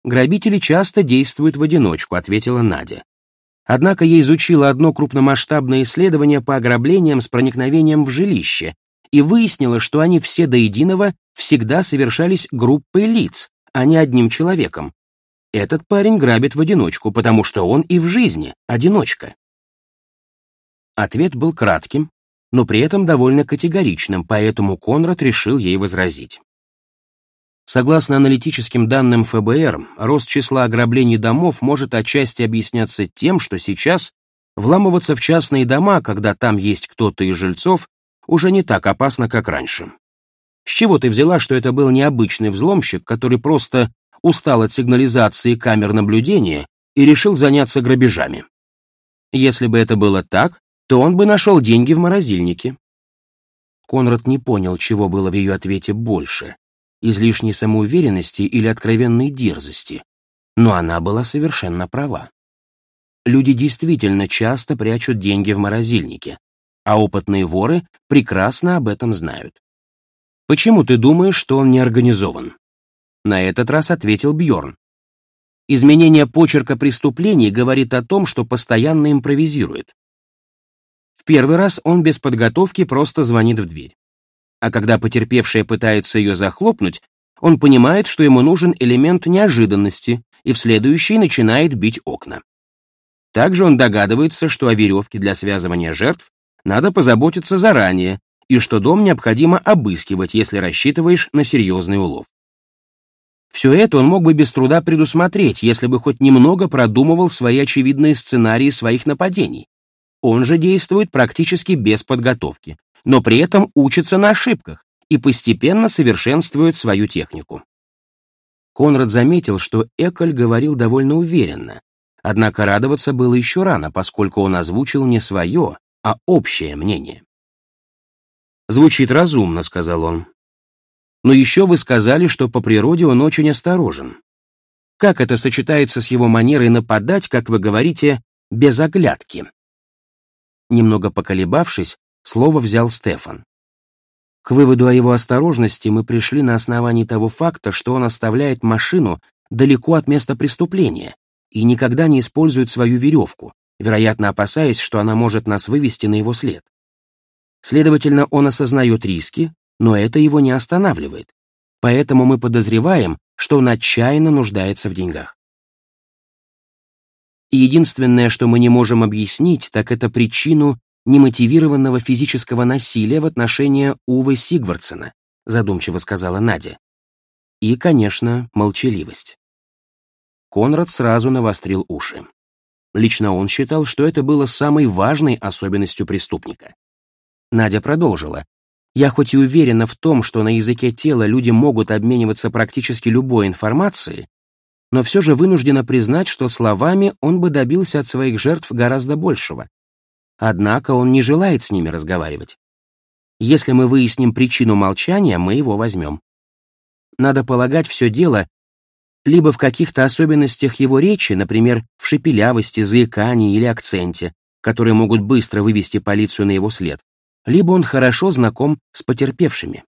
Грабители часто действуют в одиночку, ответила Надя. Однако я изучила одно крупномасштабное исследование по ограблениям с проникновением в жилище, и выяснила, что они все до единого всегда совершались группой лиц, а не одним человеком. Этот парень грабит в одиночку, потому что он и в жизни одиночка. Ответ был кратким, но при этом довольно категоричным, поэтому Конрад решил ей возразить. Согласно аналитическим данным ФБР, рост числа ограблений домов может отчасти объясняться тем, что сейчас вламываться в частные дома, когда там есть кто-то из жильцов, уже не так опасно, как раньше. С чего ты взяла, что это был необычный взломщик, который просто устал от сигнализации камер наблюдения и решил заняться грабежами? Если бы это было так, то он бы нашел деньги в морозильнике. Конрад не понял, чего было в ее ответе больше — излишней самоуверенности или откровенной дерзости, но она была совершенно права. Люди действительно часто прячут деньги в морозильнике, а опытные воры прекрасно об этом знают. Почему ты думаешь, что он не организован? На этот раз ответил Бьорн. Изменение почерка преступлений говорит о том, что постоянно импровизирует. В первый раз он без подготовки просто звонит в дверь. А когда потерпевшая пытается ее захлопнуть, он понимает, что ему нужен элемент неожиданности, и в следующий начинает бить окна. Также он догадывается, что о веревке для связывания жертв надо позаботиться заранее, и что дом необходимо обыскивать, если рассчитываешь на серьезный улов. Все это он мог бы без труда предусмотреть, если бы хоть немного продумывал свои очевидные сценарии своих нападений. Он же действует практически без подготовки, но при этом учится на ошибках и постепенно совершенствует свою технику. Конрад заметил, что Эколь говорил довольно уверенно, однако радоваться было еще рано, поскольку он озвучил не свое, а общее мнение. «Звучит разумно», — сказал он. «Но еще вы сказали, что по природе он очень осторожен. Как это сочетается с его манерой нападать, как вы говорите, без оглядки?» Немного поколебавшись, слово взял Стефан. К выводу о его осторожности мы пришли на основании того факта, что он оставляет машину далеко от места преступления и никогда не использует свою веревку, вероятно опасаясь, что она может нас вывести на его след. Следовательно, он осознает риски, но это его не останавливает. Поэтому мы подозреваем, что он отчаянно нуждается в деньгах. Единственное, что мы не можем объяснить, так это причину немотивированного физического насилия в отношении Увы Сигвардсена, задумчиво сказала Надя. И, конечно, молчаливость. Конрад сразу навострил уши. Лично он считал, что это было самой важной особенностью преступника. Надя продолжила. «Я хоть и уверена в том, что на языке тела люди могут обмениваться практически любой информацией, но все же вынуждена признать, что словами он бы добился от своих жертв гораздо большего. Однако он не желает с ними разговаривать. Если мы выясним причину молчания, мы его возьмем. Надо полагать, все дело либо в каких-то особенностях его речи, например, в шепелявости, заикании или акценте, которые могут быстро вывести полицию на его след, либо он хорошо знаком с потерпевшими.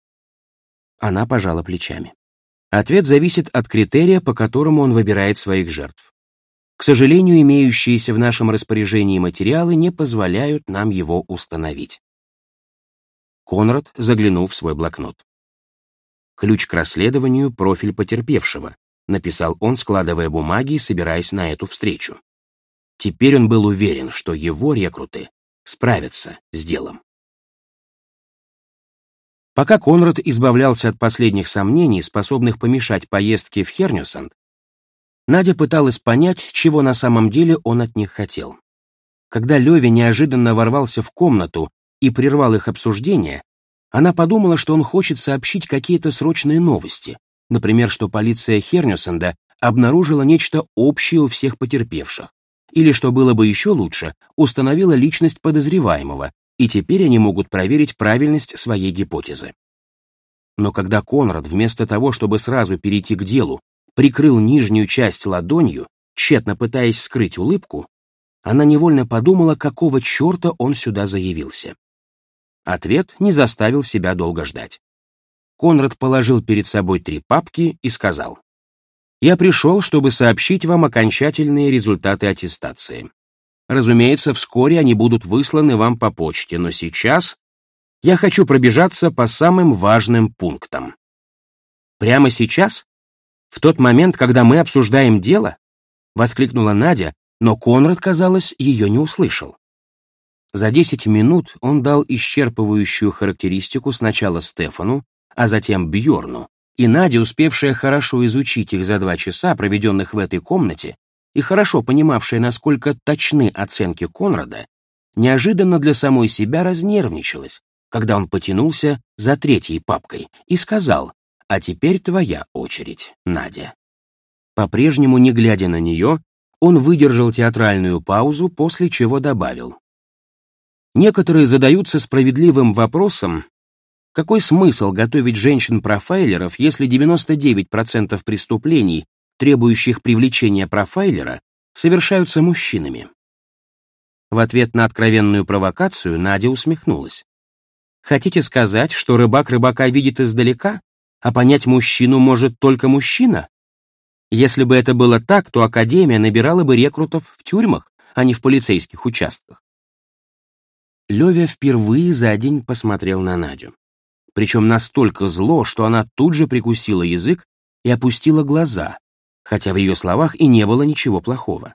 Она пожала плечами. Ответ зависит от критерия, по которому он выбирает своих жертв. К сожалению, имеющиеся в нашем распоряжении материалы не позволяют нам его установить. Конрад заглянул в свой блокнот. «Ключ к расследованию — профиль потерпевшего», — написал он, складывая бумаги и собираясь на эту встречу. Теперь он был уверен, что его рекруты справятся с делом. Пока Конрад избавлялся от последних сомнений, способных помешать поездке в Хернюсанд, Надя пыталась понять, чего на самом деле он от них хотел. Когда Леви неожиданно ворвался в комнату и прервал их обсуждение, она подумала, что он хочет сообщить какие-то срочные новости, например, что полиция Хернюсенда обнаружила нечто общее у всех потерпевших, или, что было бы еще лучше, установила личность подозреваемого, и теперь они могут проверить правильность своей гипотезы. Но когда Конрад, вместо того, чтобы сразу перейти к делу, прикрыл нижнюю часть ладонью, тщетно пытаясь скрыть улыбку, она невольно подумала, какого черта он сюда заявился. Ответ не заставил себя долго ждать. Конрад положил перед собой три папки и сказал, «Я пришел, чтобы сообщить вам окончательные результаты аттестации. Разумеется, вскоре они будут высланы вам по почте, но сейчас я хочу пробежаться по самым важным пунктам. Прямо сейчас? В тот момент, когда мы обсуждаем дело? Воскликнула Надя, но Конрад, казалось, ее не услышал. За 10 минут он дал исчерпывающую характеристику сначала Стефану, а затем Бьорну, и Надя, успевшая хорошо изучить их за два часа, проведенных в этой комнате, и хорошо понимавшая, насколько точны оценки Конрада, неожиданно для самой себя разнервничалась, когда он потянулся за третьей папкой и сказал «А теперь твоя очередь, Надя». По-прежнему, не глядя на нее, он выдержал театральную паузу, после чего добавил. Некоторые задаются справедливым вопросом, какой смысл готовить женщин-профайлеров, если 99% преступлений требующих привлечения профайлера, совершаются мужчинами. В ответ на откровенную провокацию Надя усмехнулась. Хотите сказать, что рыбак рыбака видит издалека, а понять мужчину может только мужчина? Если бы это было так, то Академия набирала бы рекрутов в тюрьмах, а не в полицейских участках. Левя впервые за день посмотрел на Надю. Причем настолько зло, что она тут же прикусила язык и опустила глаза, хотя в ее словах и не было ничего плохого.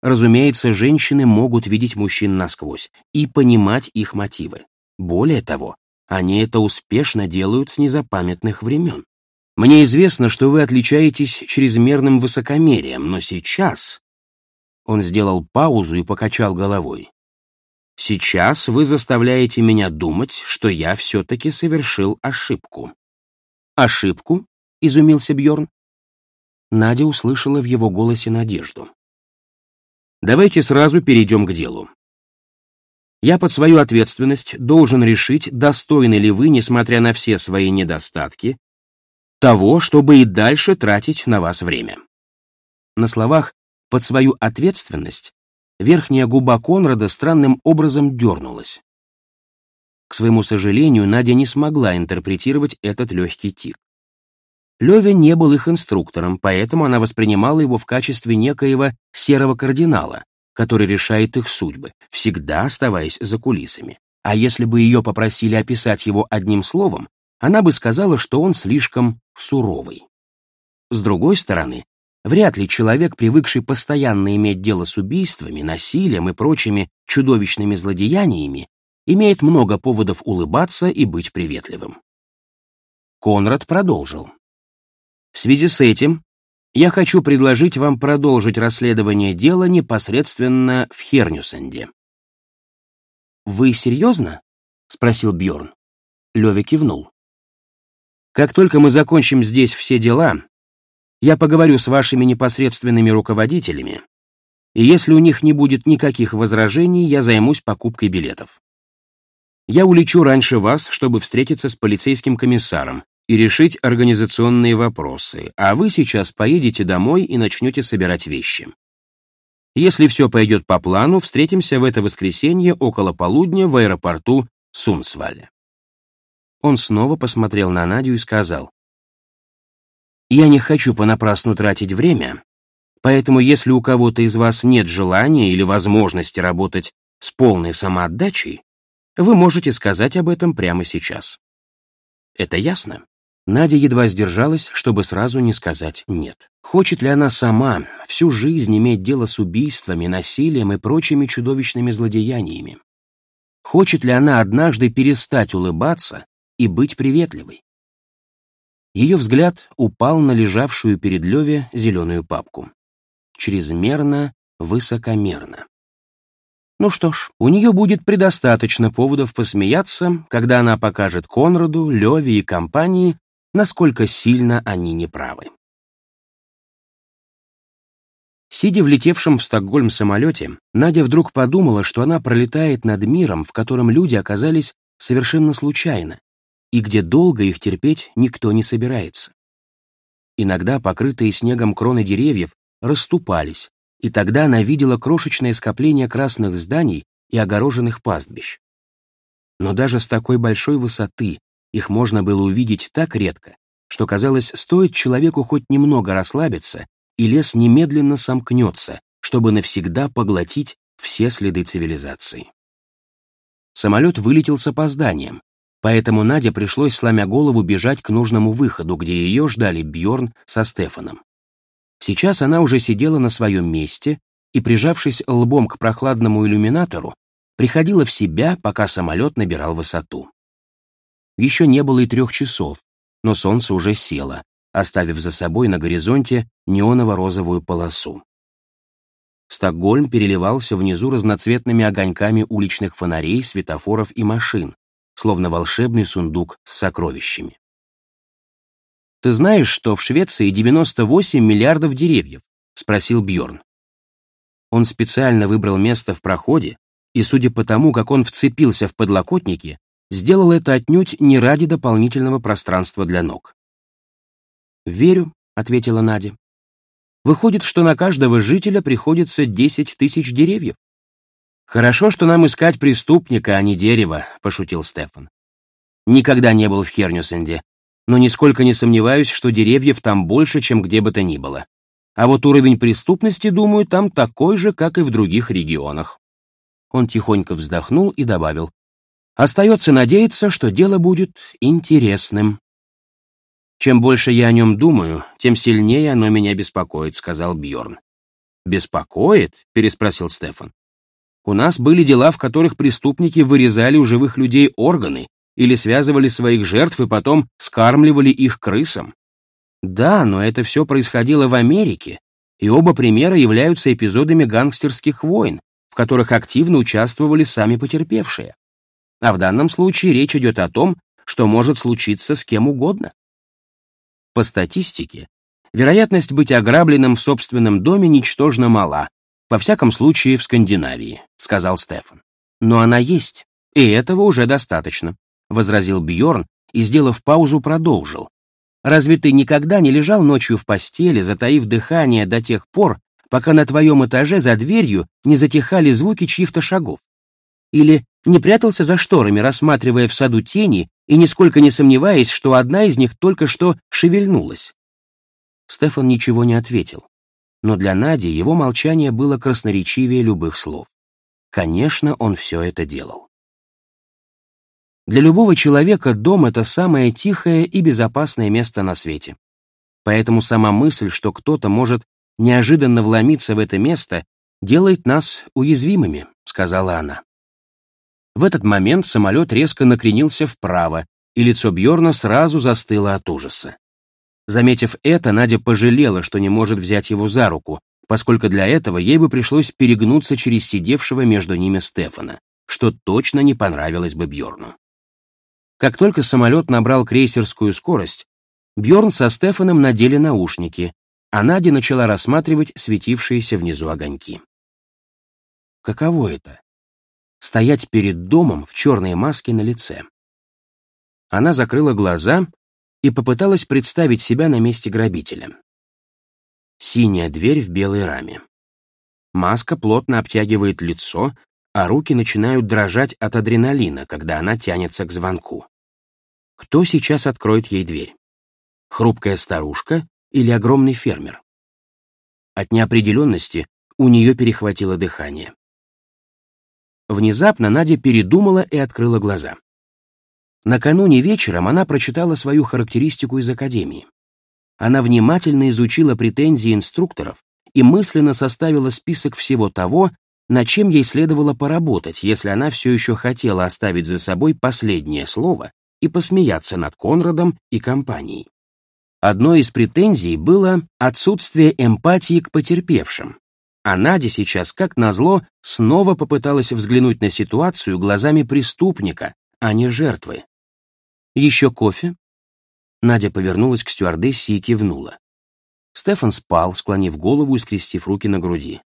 Разумеется, женщины могут видеть мужчин насквозь и понимать их мотивы. Более того, они это успешно делают с незапамятных времен. Мне известно, что вы отличаетесь чрезмерным высокомерием, но сейчас... Он сделал паузу и покачал головой. Сейчас вы заставляете меня думать, что я все-таки совершил ошибку. Ошибку? Изумился Бьорн. Надя услышала в его голосе надежду. «Давайте сразу перейдем к делу. Я под свою ответственность должен решить, достойны ли вы, несмотря на все свои недостатки, того, чтобы и дальше тратить на вас время». На словах «под свою ответственность» верхняя губа Конрада странным образом дернулась. К своему сожалению, Надя не смогла интерпретировать этот легкий тик. Левя не был их инструктором, поэтому она воспринимала его в качестве некоего серого кардинала, который решает их судьбы, всегда оставаясь за кулисами. А если бы ее попросили описать его одним словом, она бы сказала, что он слишком суровый. С другой стороны, вряд ли человек, привыкший постоянно иметь дело с убийствами, насилием и прочими чудовищными злодеяниями, имеет много поводов улыбаться и быть приветливым. Конрад продолжил. В связи с этим я хочу предложить вам продолжить расследование дела непосредственно в Хернюсенде. Вы серьезно? спросил Бьорн. Леви кивнул. Как только мы закончим здесь все дела, я поговорю с вашими непосредственными руководителями, и если у них не будет никаких возражений, я займусь покупкой билетов. Я улечу раньше вас, чтобы встретиться с полицейским комиссаром, и решить организационные вопросы, а вы сейчас поедете домой и начнете собирать вещи. Если все пойдет по плану, встретимся в это воскресенье около полудня в аэропорту Сунсвале. Он снова посмотрел на Надю и сказал, «Я не хочу понапрасну тратить время, поэтому если у кого-то из вас нет желания или возможности работать с полной самоотдачей, вы можете сказать об этом прямо сейчас. Это ясно?» Надя едва сдержалась, чтобы сразу не сказать «нет». Хочет ли она сама всю жизнь иметь дело с убийствами, насилием и прочими чудовищными злодеяниями? Хочет ли она однажды перестать улыбаться и быть приветливой? Ее взгляд упал на лежавшую перед Леве зеленую папку. Чрезмерно, высокомерно. Ну что ж, у нее будет предостаточно поводов посмеяться, когда она покажет Конраду, Леве и компании, насколько сильно они неправы. Сидя в летевшем в Стокгольм самолете, Надя вдруг подумала, что она пролетает над миром, в котором люди оказались совершенно случайно, и где долго их терпеть никто не собирается. Иногда покрытые снегом кроны деревьев расступались, и тогда она видела крошечное скопление красных зданий и огороженных пастбищ. Но даже с такой большой высоты их можно было увидеть так редко, что казалось, стоит человеку хоть немного расслабиться, и лес немедленно сомкнется, чтобы навсегда поглотить все следы цивилизации. Самолет вылетел с опозданием, поэтому Наде пришлось, сломя голову, бежать к нужному выходу, где ее ждали Бьорн со Стефаном. Сейчас она уже сидела на своем месте и, прижавшись лбом к прохладному иллюминатору, приходила в себя, пока самолет набирал высоту. Еще не было и трех часов, но солнце уже село, оставив за собой на горизонте неоново-розовую полосу. Стокгольм переливался внизу разноцветными огоньками уличных фонарей, светофоров и машин, словно волшебный сундук с сокровищами. «Ты знаешь, что в Швеции 98 миллиардов деревьев?» — спросил Бьорн. Он специально выбрал место в проходе, и, судя по тому, как он вцепился в подлокотники, сделал это отнюдь не ради дополнительного пространства для ног. «Верю», — ответила Надя. «Выходит, что на каждого жителя приходится 10 тысяч деревьев». «Хорошо, что нам искать преступника, а не дерево», — пошутил Стефан. «Никогда не был в Хернюсенде, но нисколько не сомневаюсь, что деревьев там больше, чем где бы то ни было. А вот уровень преступности, думаю, там такой же, как и в других регионах». Он тихонько вздохнул и добавил. Остается надеяться, что дело будет интересным. Чем больше я о нем думаю, тем сильнее оно меня беспокоит, сказал Бьорн. Беспокоит? переспросил Стефан. У нас были дела, в которых преступники вырезали у живых людей органы или связывали своих жертв и потом скармливали их крысам. Да, но это все происходило в Америке, и оба примера являются эпизодами гангстерских войн, в которых активно участвовали сами потерпевшие. А в данном случае речь идет о том, что может случиться с кем угодно. По статистике, вероятность быть ограбленным в собственном доме ничтожно мала, во всяком случае в Скандинавии, сказал Стефан. Но она есть, и этого уже достаточно, возразил Бьорн и, сделав паузу, продолжил. Разве ты никогда не лежал ночью в постели, затаив дыхание до тех пор, пока на твоем этаже за дверью не затихали звуки чьих-то шагов? Или не прятался за шторами, рассматривая в саду тени и нисколько не сомневаясь, что одна из них только что шевельнулась. Стефан ничего не ответил, но для Нади его молчание было красноречивее любых слов. Конечно, он все это делал. Для любого человека дом — это самое тихое и безопасное место на свете. Поэтому сама мысль, что кто-то может неожиданно вломиться в это место, делает нас уязвимыми, сказала она. В этот момент самолет резко накренился вправо, и лицо Бьорна сразу застыло от ужаса. Заметив это, Надя пожалела, что не может взять его за руку, поскольку для этого ей бы пришлось перегнуться через сидевшего между ними Стефана, что точно не понравилось бы Бьорну. Как только самолет набрал крейсерскую скорость, Бьорн со Стефаном надели наушники, а Надя начала рассматривать светившиеся внизу огоньки. Каково это стоять перед домом в черной маске на лице. Она закрыла глаза и попыталась представить себя на месте грабителя. Синяя дверь в белой раме. Маска плотно обтягивает лицо, а руки начинают дрожать от адреналина, когда она тянется к звонку. Кто сейчас откроет ей дверь? Хрупкая старушка или огромный фермер? От неопределенности у нее перехватило дыхание. Внезапно Надя передумала и открыла глаза. Накануне вечером она прочитала свою характеристику из академии. Она внимательно изучила претензии инструкторов и мысленно составила список всего того, над чем ей следовало поработать, если она все еще хотела оставить за собой последнее слово и посмеяться над Конрадом и компанией. Одной из претензий было отсутствие эмпатии к потерпевшим, а Надя сейчас, как назло, снова попыталась взглянуть на ситуацию глазами преступника, а не жертвы. «Еще кофе?» Надя повернулась к стюардессе и кивнула. Стефан спал, склонив голову и скрестив руки на груди.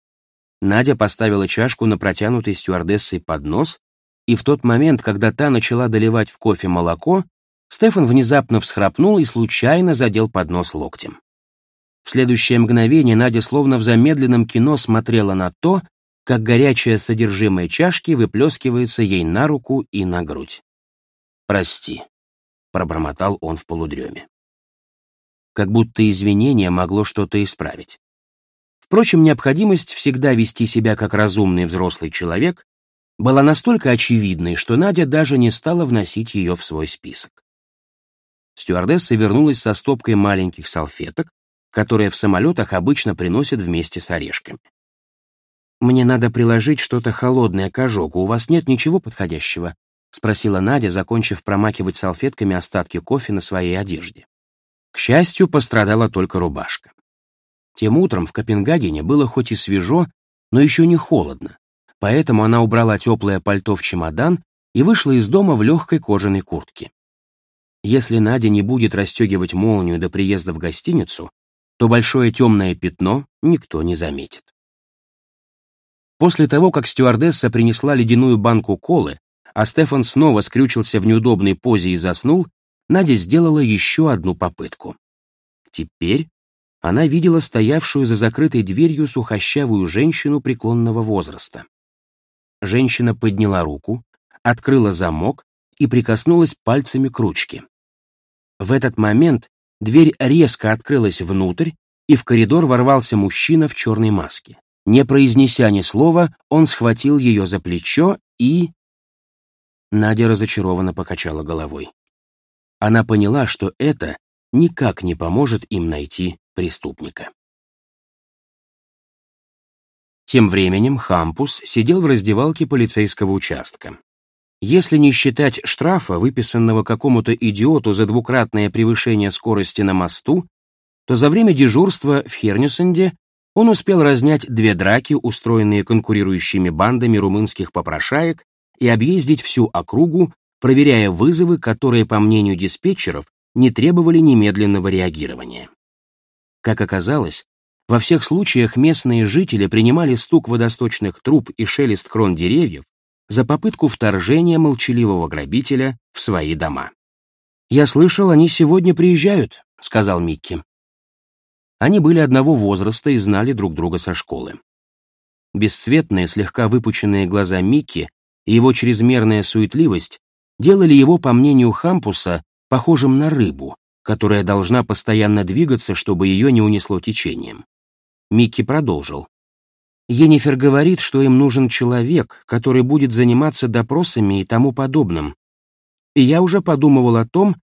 Надя поставила чашку на протянутый стюардессой поднос, и в тот момент, когда та начала доливать в кофе молоко, Стефан внезапно всхрапнул и случайно задел поднос локтем. В следующее мгновение Надя словно в замедленном кино смотрела на то, как горячее содержимое чашки выплескивается ей на руку и на грудь. «Прости», — пробормотал он в полудреме. Как будто извинение могло что-то исправить. Впрочем, необходимость всегда вести себя как разумный взрослый человек была настолько очевидной, что Надя даже не стала вносить ее в свой список. Стюардесса вернулась со стопкой маленьких салфеток, которые в самолетах обычно приносят вместе с орешками. «Мне надо приложить что-то холодное к ожогу. У вас нет ничего подходящего?» — спросила Надя, закончив промакивать салфетками остатки кофе на своей одежде. К счастью, пострадала только рубашка. Тем утром в Копенгагене было хоть и свежо, но еще не холодно, поэтому она убрала теплое пальто в чемодан и вышла из дома в легкой кожаной куртке. Если Надя не будет расстегивать молнию до приезда в гостиницу, то большое темное пятно никто не заметит. После того, как стюардесса принесла ледяную банку колы, а Стефан снова скрючился в неудобной позе и заснул, Надя сделала еще одну попытку. Теперь она видела стоявшую за закрытой дверью сухощавую женщину преклонного возраста. Женщина подняла руку, открыла замок и прикоснулась пальцами к ручке. В этот момент дверь резко открылась внутрь, и в коридор ворвался мужчина в черной маске. Не произнеся ни слова, он схватил ее за плечо и... Надя разочарованно покачала головой. Она поняла, что это никак не поможет им найти преступника. Тем временем Хампус сидел в раздевалке полицейского участка. Если не считать штрафа, выписанного какому-то идиоту за двукратное превышение скорости на мосту, то за время дежурства в Хернюсенде он успел разнять две драки, устроенные конкурирующими бандами румынских попрошаек, и объездить всю округу, проверяя вызовы, которые, по мнению диспетчеров, не требовали немедленного реагирования. Как оказалось, во всех случаях местные жители принимали стук водосточных труб и шелест крон деревьев за попытку вторжения молчаливого грабителя в свои дома. «Я слышал, они сегодня приезжают», — сказал Микки. Они были одного возраста и знали друг друга со школы. Бесцветные, слегка выпученные глаза Микки и его чрезмерная суетливость делали его, по мнению Хампуса, похожим на рыбу, которая должна постоянно двигаться, чтобы ее не унесло течением. Микки продолжил. Енифер говорит, что им нужен человек, который будет заниматься допросами и тому подобным. И я уже подумывал о том,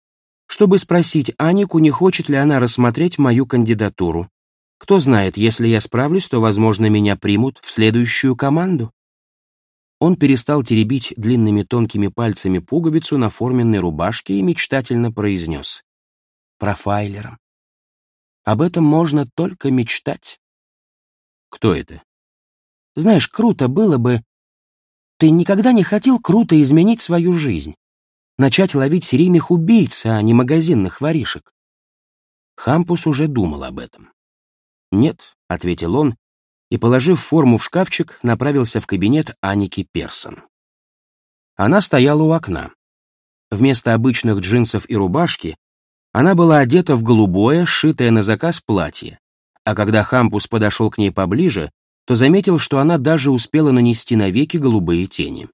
чтобы спросить Анику, не хочет ли она рассмотреть мою кандидатуру. Кто знает, если я справлюсь, то, возможно, меня примут в следующую команду. Он перестал теребить длинными тонкими пальцами пуговицу на форменной рубашке и мечтательно произнес. Профайлером. Об этом можно только мечтать. Кто это? Знаешь, круто было бы... Ты никогда не хотел круто изменить свою жизнь? Начать ловить серийных убийц, а не магазинных воришек? Хампус уже думал об этом. «Нет», — ответил он, и, положив форму в шкафчик, направился в кабинет Аники Персон. Она стояла у окна. Вместо обычных джинсов и рубашки она была одета в голубое, сшитое на заказ платье, а когда Хампус подошел к ней поближе, то заметил, что она даже успела нанести на веки голубые тени.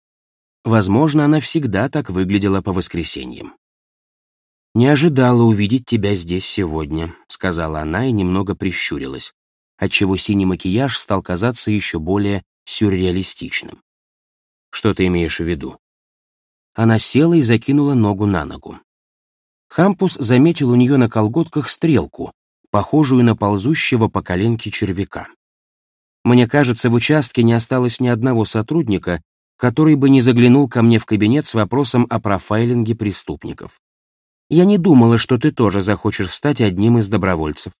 Возможно, она всегда так выглядела по воскресеньям. «Не ожидала увидеть тебя здесь сегодня», — сказала она и немного прищурилась, отчего синий макияж стал казаться еще более сюрреалистичным. «Что ты имеешь в виду?» Она села и закинула ногу на ногу. Хампус заметил у нее на колготках стрелку, похожую на ползущего по коленке червяка. Мне кажется, в участке не осталось ни одного сотрудника, который бы не заглянул ко мне в кабинет с вопросом о профайлинге преступников. Я не думала, что ты тоже захочешь стать одним из добровольцев.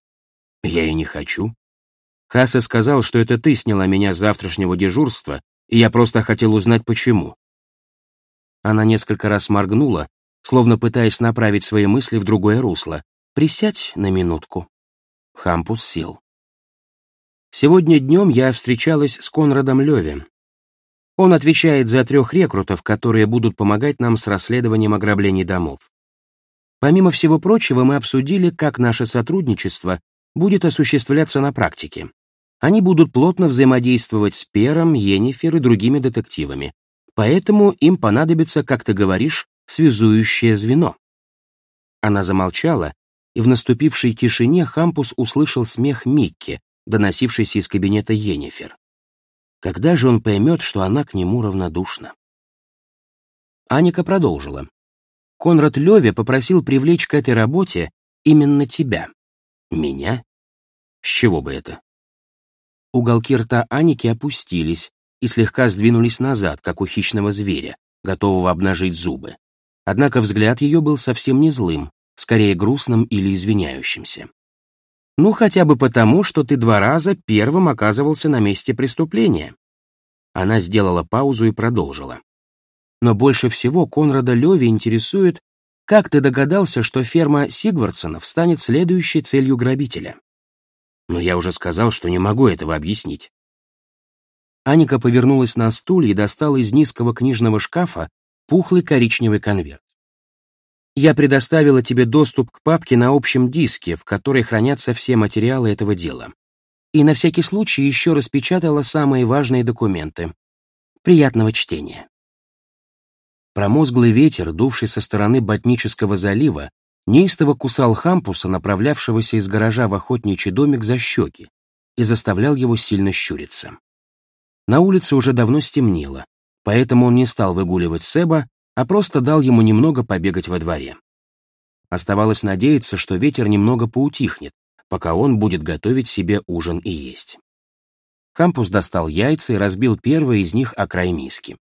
Я и не хочу. Хасса сказал, что это ты сняла меня с завтрашнего дежурства, и я просто хотел узнать, почему. Она несколько раз моргнула, словно пытаясь направить свои мысли в другое русло. «Присядь на минутку». Хампус сел. Сегодня днем я встречалась с Конрадом Леви. Он отвечает за трех рекрутов, которые будут помогать нам с расследованием ограблений домов. Помимо всего прочего, мы обсудили, как наше сотрудничество будет осуществляться на практике. Они будут плотно взаимодействовать с Пером, Йеннифер и другими детективами, поэтому им понадобится, как ты говоришь, связующее звено. Она замолчала, и в наступившей тишине Хампус услышал смех Микки, доносившийся из кабинета Йеннифер. Когда же он поймет, что она к нему равнодушна? Аника продолжила. Конрад Леве попросил привлечь к этой работе именно тебя. Меня? С чего бы это? Уголки рта Аники опустились и слегка сдвинулись назад, как у хищного зверя, готового обнажить зубы. Однако взгляд ее был совсем не злым, скорее грустным или извиняющимся. Ну, хотя бы потому, что ты два раза первым оказывался на месте преступления. Она сделала паузу и продолжила. Но больше всего Конрада Леви интересует, как ты догадался, что ферма Сигвардсонов станет следующей целью грабителя? Но я уже сказал, что не могу этого объяснить. Аника повернулась на стуле и достала из низкого книжного шкафа пухлый коричневый конверт. Я предоставила тебе доступ к папке на общем диске, в которой хранятся все материалы этого дела. И на всякий случай еще распечатала самые важные документы. Приятного чтения. Промозглый ветер, дувший со стороны Ботнического залива, неистово кусал Хампуса, направлявшегося из гаража в охотничий домик за щеки, и заставлял его сильно щуриться. На улице уже давно стемнело, поэтому он не стал выгуливать Себа, а просто дал ему немного побегать во дворе. Оставалось надеяться, что ветер немного поутихнет, пока он будет готовить себе ужин и есть. Хампус достал яйца и разбил первое из них о край миски.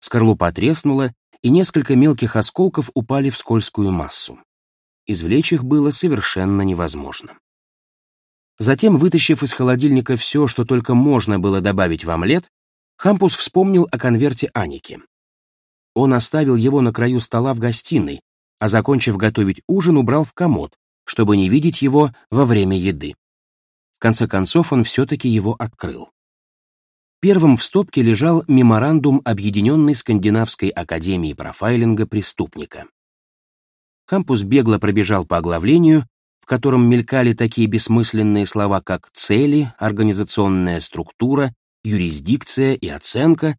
Скорлупа треснула, и несколько мелких осколков упали в скользкую массу. Извлечь их было совершенно невозможно. Затем, вытащив из холодильника все, что только можно было добавить в омлет, Хампус вспомнил о конверте Аники. Он оставил его на краю стола в гостиной, а, закончив готовить ужин, убрал в комод, чтобы не видеть его во время еды. В конце концов, он все-таки его открыл. Первым в стопке лежал меморандум Объединенной Скандинавской Академии профайлинга преступника. Кампус бегло пробежал по оглавлению, в котором мелькали такие бессмысленные слова, как цели, организационная структура, юрисдикция и оценка,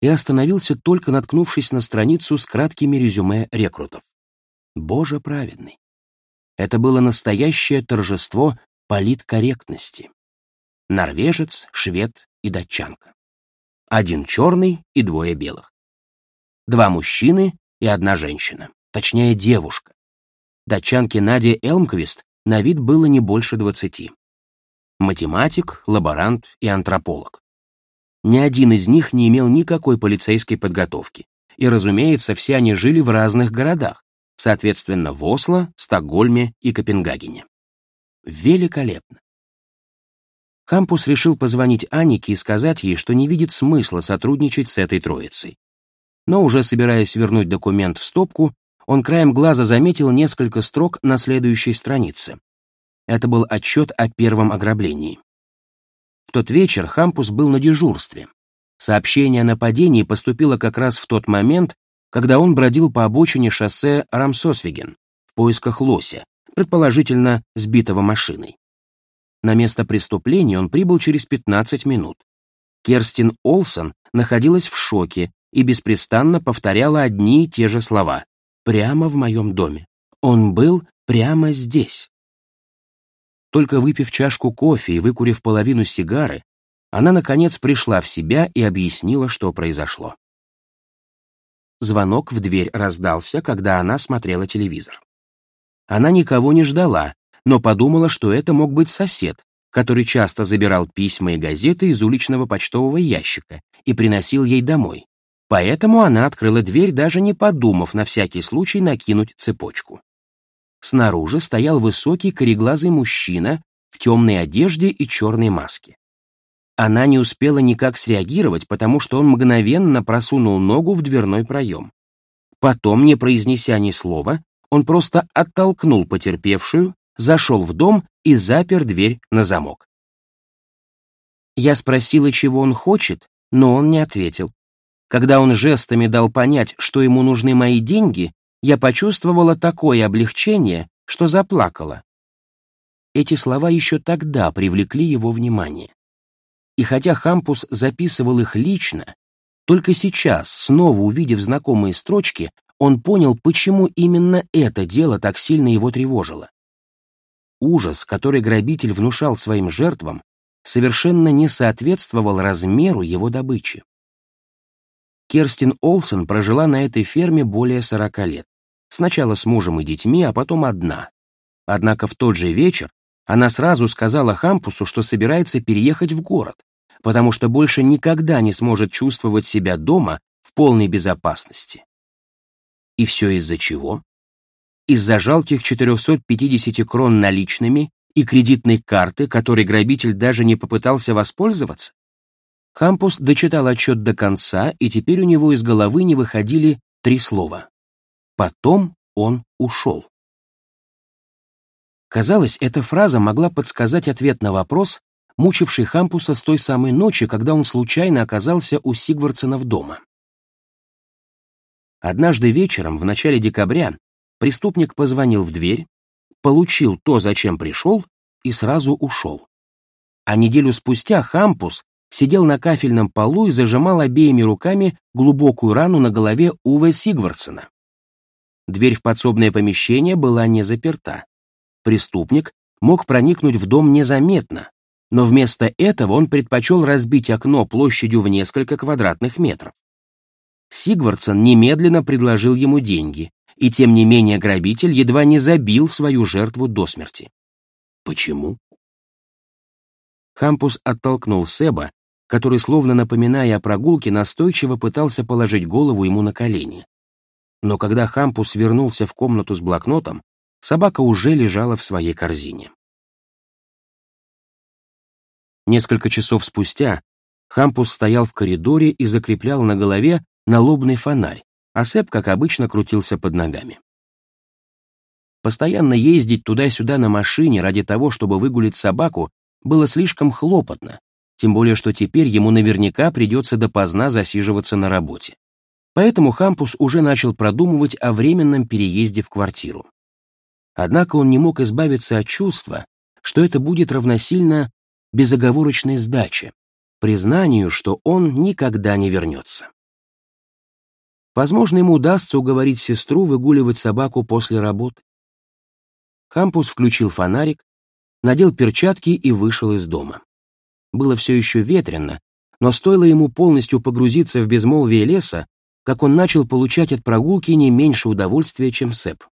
и остановился только наткнувшись на страницу с краткими резюме рекрутов. Боже праведный! Это было настоящее торжество политкорректности. Норвежец, швед и датчанка. Один черный и двое белых. Два мужчины и одна женщина, точнее девушка. Датчанке Наде Элмквист на вид было не больше двадцати. Математик, лаборант и антрополог. Ни один из них не имел никакой полицейской подготовки. И, разумеется, все они жили в разных городах, соответственно, в Осло, Стокгольме и Копенгагене. Великолепно. Кампус решил позвонить Анике и сказать ей, что не видит смысла сотрудничать с этой троицей. Но уже собираясь вернуть документ в стопку, он краем глаза заметил несколько строк на следующей странице. Это был отчет о первом ограблении. В тот вечер Хампус был на дежурстве. Сообщение о нападении поступило как раз в тот момент, когда он бродил по обочине шоссе Рамсосвиген в поисках лося, предположительно сбитого машиной. На место преступления он прибыл через 15 минут. Керстин Олсон находилась в шоке и беспрестанно повторяла одни и те же слова. «Прямо в моем доме. Он был прямо здесь». Только выпив чашку кофе и выкурив половину сигары, она, наконец, пришла в себя и объяснила, что произошло. Звонок в дверь раздался, когда она смотрела телевизор. Она никого не ждала, но подумала, что это мог быть сосед, который часто забирал письма и газеты из уличного почтового ящика и приносил ей домой. Поэтому она открыла дверь, даже не подумав на всякий случай накинуть цепочку. Снаружи стоял высокий кореглазый мужчина в темной одежде и черной маске. Она не успела никак среагировать, потому что он мгновенно просунул ногу в дверной проем. Потом, не произнеся ни слова, он просто оттолкнул потерпевшую, зашел в дом и запер дверь на замок. Я спросила, чего он хочет, но он не ответил. Когда он жестами дал понять, что ему нужны мои деньги, я почувствовала такое облегчение, что заплакала. Эти слова еще тогда привлекли его внимание. И хотя Хампус записывал их лично, только сейчас, снова увидев знакомые строчки, он понял, почему именно это дело так сильно его тревожило. Ужас, который грабитель внушал своим жертвам, совершенно не соответствовал размеру его добычи. Керстин Олсен прожила на этой ферме более 40 лет. Сначала с мужем и детьми, а потом одна. Однако в тот же вечер она сразу сказала Хампусу, что собирается переехать в город, потому что больше никогда не сможет чувствовать себя дома в полной безопасности. И все из-за чего? Из-за жалких 450 крон наличными и кредитной карты, которой грабитель даже не попытался воспользоваться? Хампус дочитал отчет до конца, и теперь у него из головы не выходили три слова. Потом он ушел. Казалось, эта фраза могла подсказать ответ на вопрос, мучивший Хампуса с той самой ночи, когда он случайно оказался у Сигвардсенов дома. Однажды вечером, в начале декабря, преступник позвонил в дверь, получил то, зачем пришел, и сразу ушел. А неделю спустя Хампус сидел на кафельном полу и зажимал обеими руками глубокую рану на голове Уве Сигвардсена. Дверь в подсобное помещение была не заперта. Преступник мог проникнуть в дом незаметно, но вместо этого он предпочел разбить окно площадью в несколько квадратных метров. Сигвардсон немедленно предложил ему деньги, и тем не менее грабитель едва не забил свою жертву до смерти. Почему? Хампус оттолкнул Себа который, словно напоминая о прогулке, настойчиво пытался положить голову ему на колени. Но когда Хампус вернулся в комнату с блокнотом, собака уже лежала в своей корзине. Несколько часов спустя Хампус стоял в коридоре и закреплял на голове налобный фонарь, а Сэп, как обычно, крутился под ногами. Постоянно ездить туда-сюда на машине ради того, чтобы выгулить собаку, было слишком хлопотно, тем более что теперь ему наверняка придется допоздна засиживаться на работе. Поэтому Хампус уже начал продумывать о временном переезде в квартиру. Однако он не мог избавиться от чувства, что это будет равносильно безоговорочной сдаче, признанию, что он никогда не вернется. Возможно, ему удастся уговорить сестру выгуливать собаку после работы. Хампус включил фонарик, надел перчатки и вышел из дома. Было все еще ветрено, но стоило ему полностью погрузиться в безмолвие леса, как он начал получать от прогулки не меньше удовольствия, чем Сэп.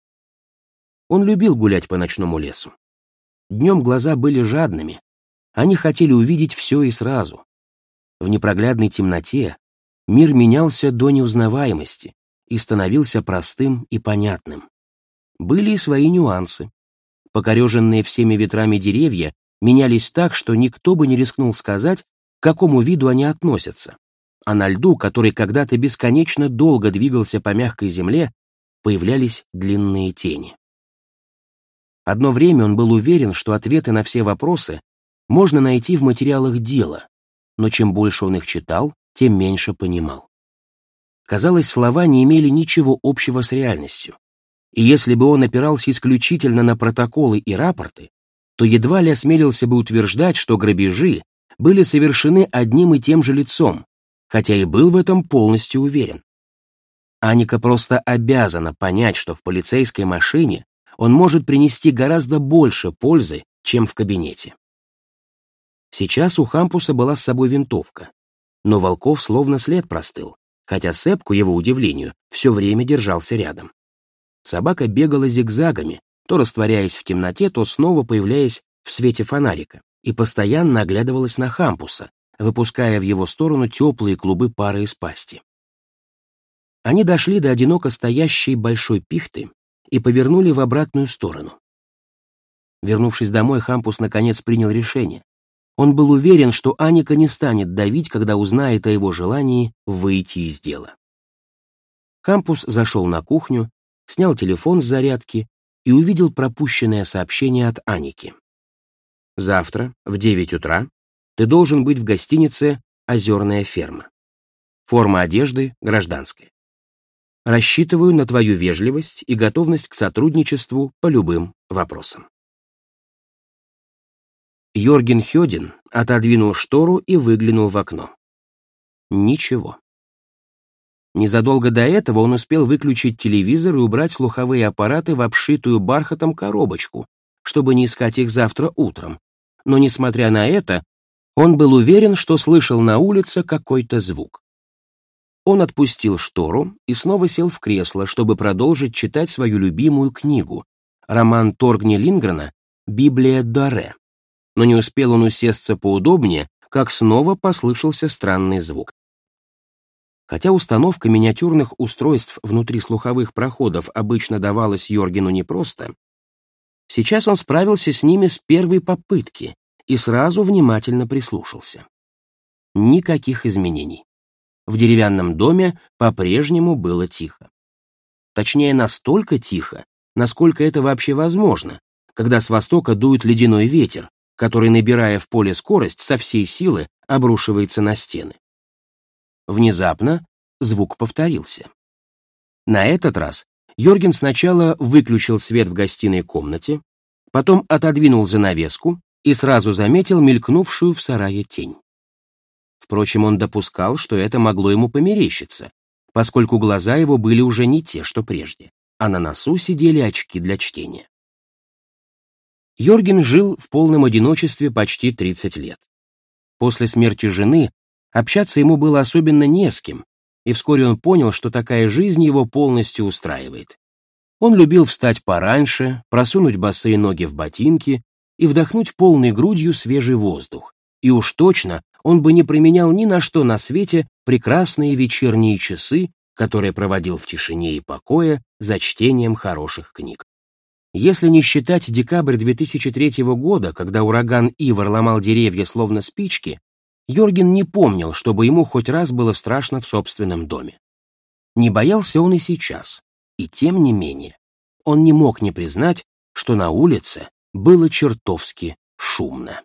Он любил гулять по ночному лесу. Днем глаза были жадными, они хотели увидеть все и сразу. В непроглядной темноте мир менялся до неузнаваемости и становился простым и понятным. Были и свои нюансы. Покореженные всеми ветрами деревья менялись так, что никто бы не рискнул сказать, к какому виду они относятся. А на льду, который когда-то бесконечно долго двигался по мягкой земле, появлялись длинные тени. Одно время он был уверен, что ответы на все вопросы можно найти в материалах дела, но чем больше он их читал, тем меньше понимал. Казалось, слова не имели ничего общего с реальностью. И если бы он опирался исключительно на протоколы и рапорты, то едва ли осмелился бы утверждать, что грабежи были совершены одним и тем же лицом, хотя и был в этом полностью уверен. Аника просто обязана понять, что в полицейской машине он может принести гораздо больше пользы, чем в кабинете. Сейчас у Хампуса была с собой винтовка, но Волков словно след простыл, хотя Сэп, к его удивлению, все время держался рядом. Собака бегала зигзагами, то растворяясь в темноте, то снова появляясь в свете фонарика, и постоянно оглядывалась на Хампуса, выпуская в его сторону теплые клубы пары из пасти. Они дошли до одиноко стоящей большой пихты и повернули в обратную сторону. Вернувшись домой, Хампус наконец принял решение. Он был уверен, что Аника не станет давить, когда узнает о его желании выйти из дела. Кампус зашел на кухню, снял телефон с зарядки и увидел пропущенное сообщение от Аники. «Завтра в 9 утра ты должен быть в гостинице «Озерная ферма». Форма одежды гражданская. Рассчитываю на твою вежливость и готовность к сотрудничеству по любым вопросам. Йорген Хёдин отодвинул штору и выглянул в окно. Ничего. Незадолго до этого он успел выключить телевизор и убрать слуховые аппараты в обшитую бархатом коробочку, чтобы не искать их завтра утром. Но, несмотря на это, он был уверен, что слышал на улице какой-то звук. Он отпустил штору и снова сел в кресло, чтобы продолжить читать свою любимую книгу, роман Торгни Лингрена «Библия Доре» но не успел он усесться поудобнее, как снова послышался странный звук. Хотя установка миниатюрных устройств внутри слуховых проходов обычно давалась Йоргену непросто, сейчас он справился с ними с первой попытки и сразу внимательно прислушался. Никаких изменений. В деревянном доме по-прежнему было тихо. Точнее, настолько тихо, насколько это вообще возможно, когда с востока дует ледяной ветер, который, набирая в поле скорость, со всей силы обрушивается на стены. Внезапно звук повторился. На этот раз Йорген сначала выключил свет в гостиной комнате, потом отодвинул занавеску и сразу заметил мелькнувшую в сарае тень. Впрочем, он допускал, что это могло ему померещиться, поскольку глаза его были уже не те, что прежде, а на носу сидели очки для чтения. Йорген жил в полном одиночестве почти 30 лет. После смерти жены общаться ему было особенно не с кем, и вскоре он понял, что такая жизнь его полностью устраивает. Он любил встать пораньше, просунуть босые ноги в ботинки и вдохнуть полной грудью свежий воздух. И уж точно он бы не применял ни на что на свете прекрасные вечерние часы, которые проводил в тишине и покое за чтением хороших книг. Если не считать декабрь 2003 года, когда ураган Ивар ломал деревья словно спички, Йорген не помнил, чтобы ему хоть раз было страшно в собственном доме. Не боялся он и сейчас, и тем не менее, он не мог не признать, что на улице было чертовски шумно.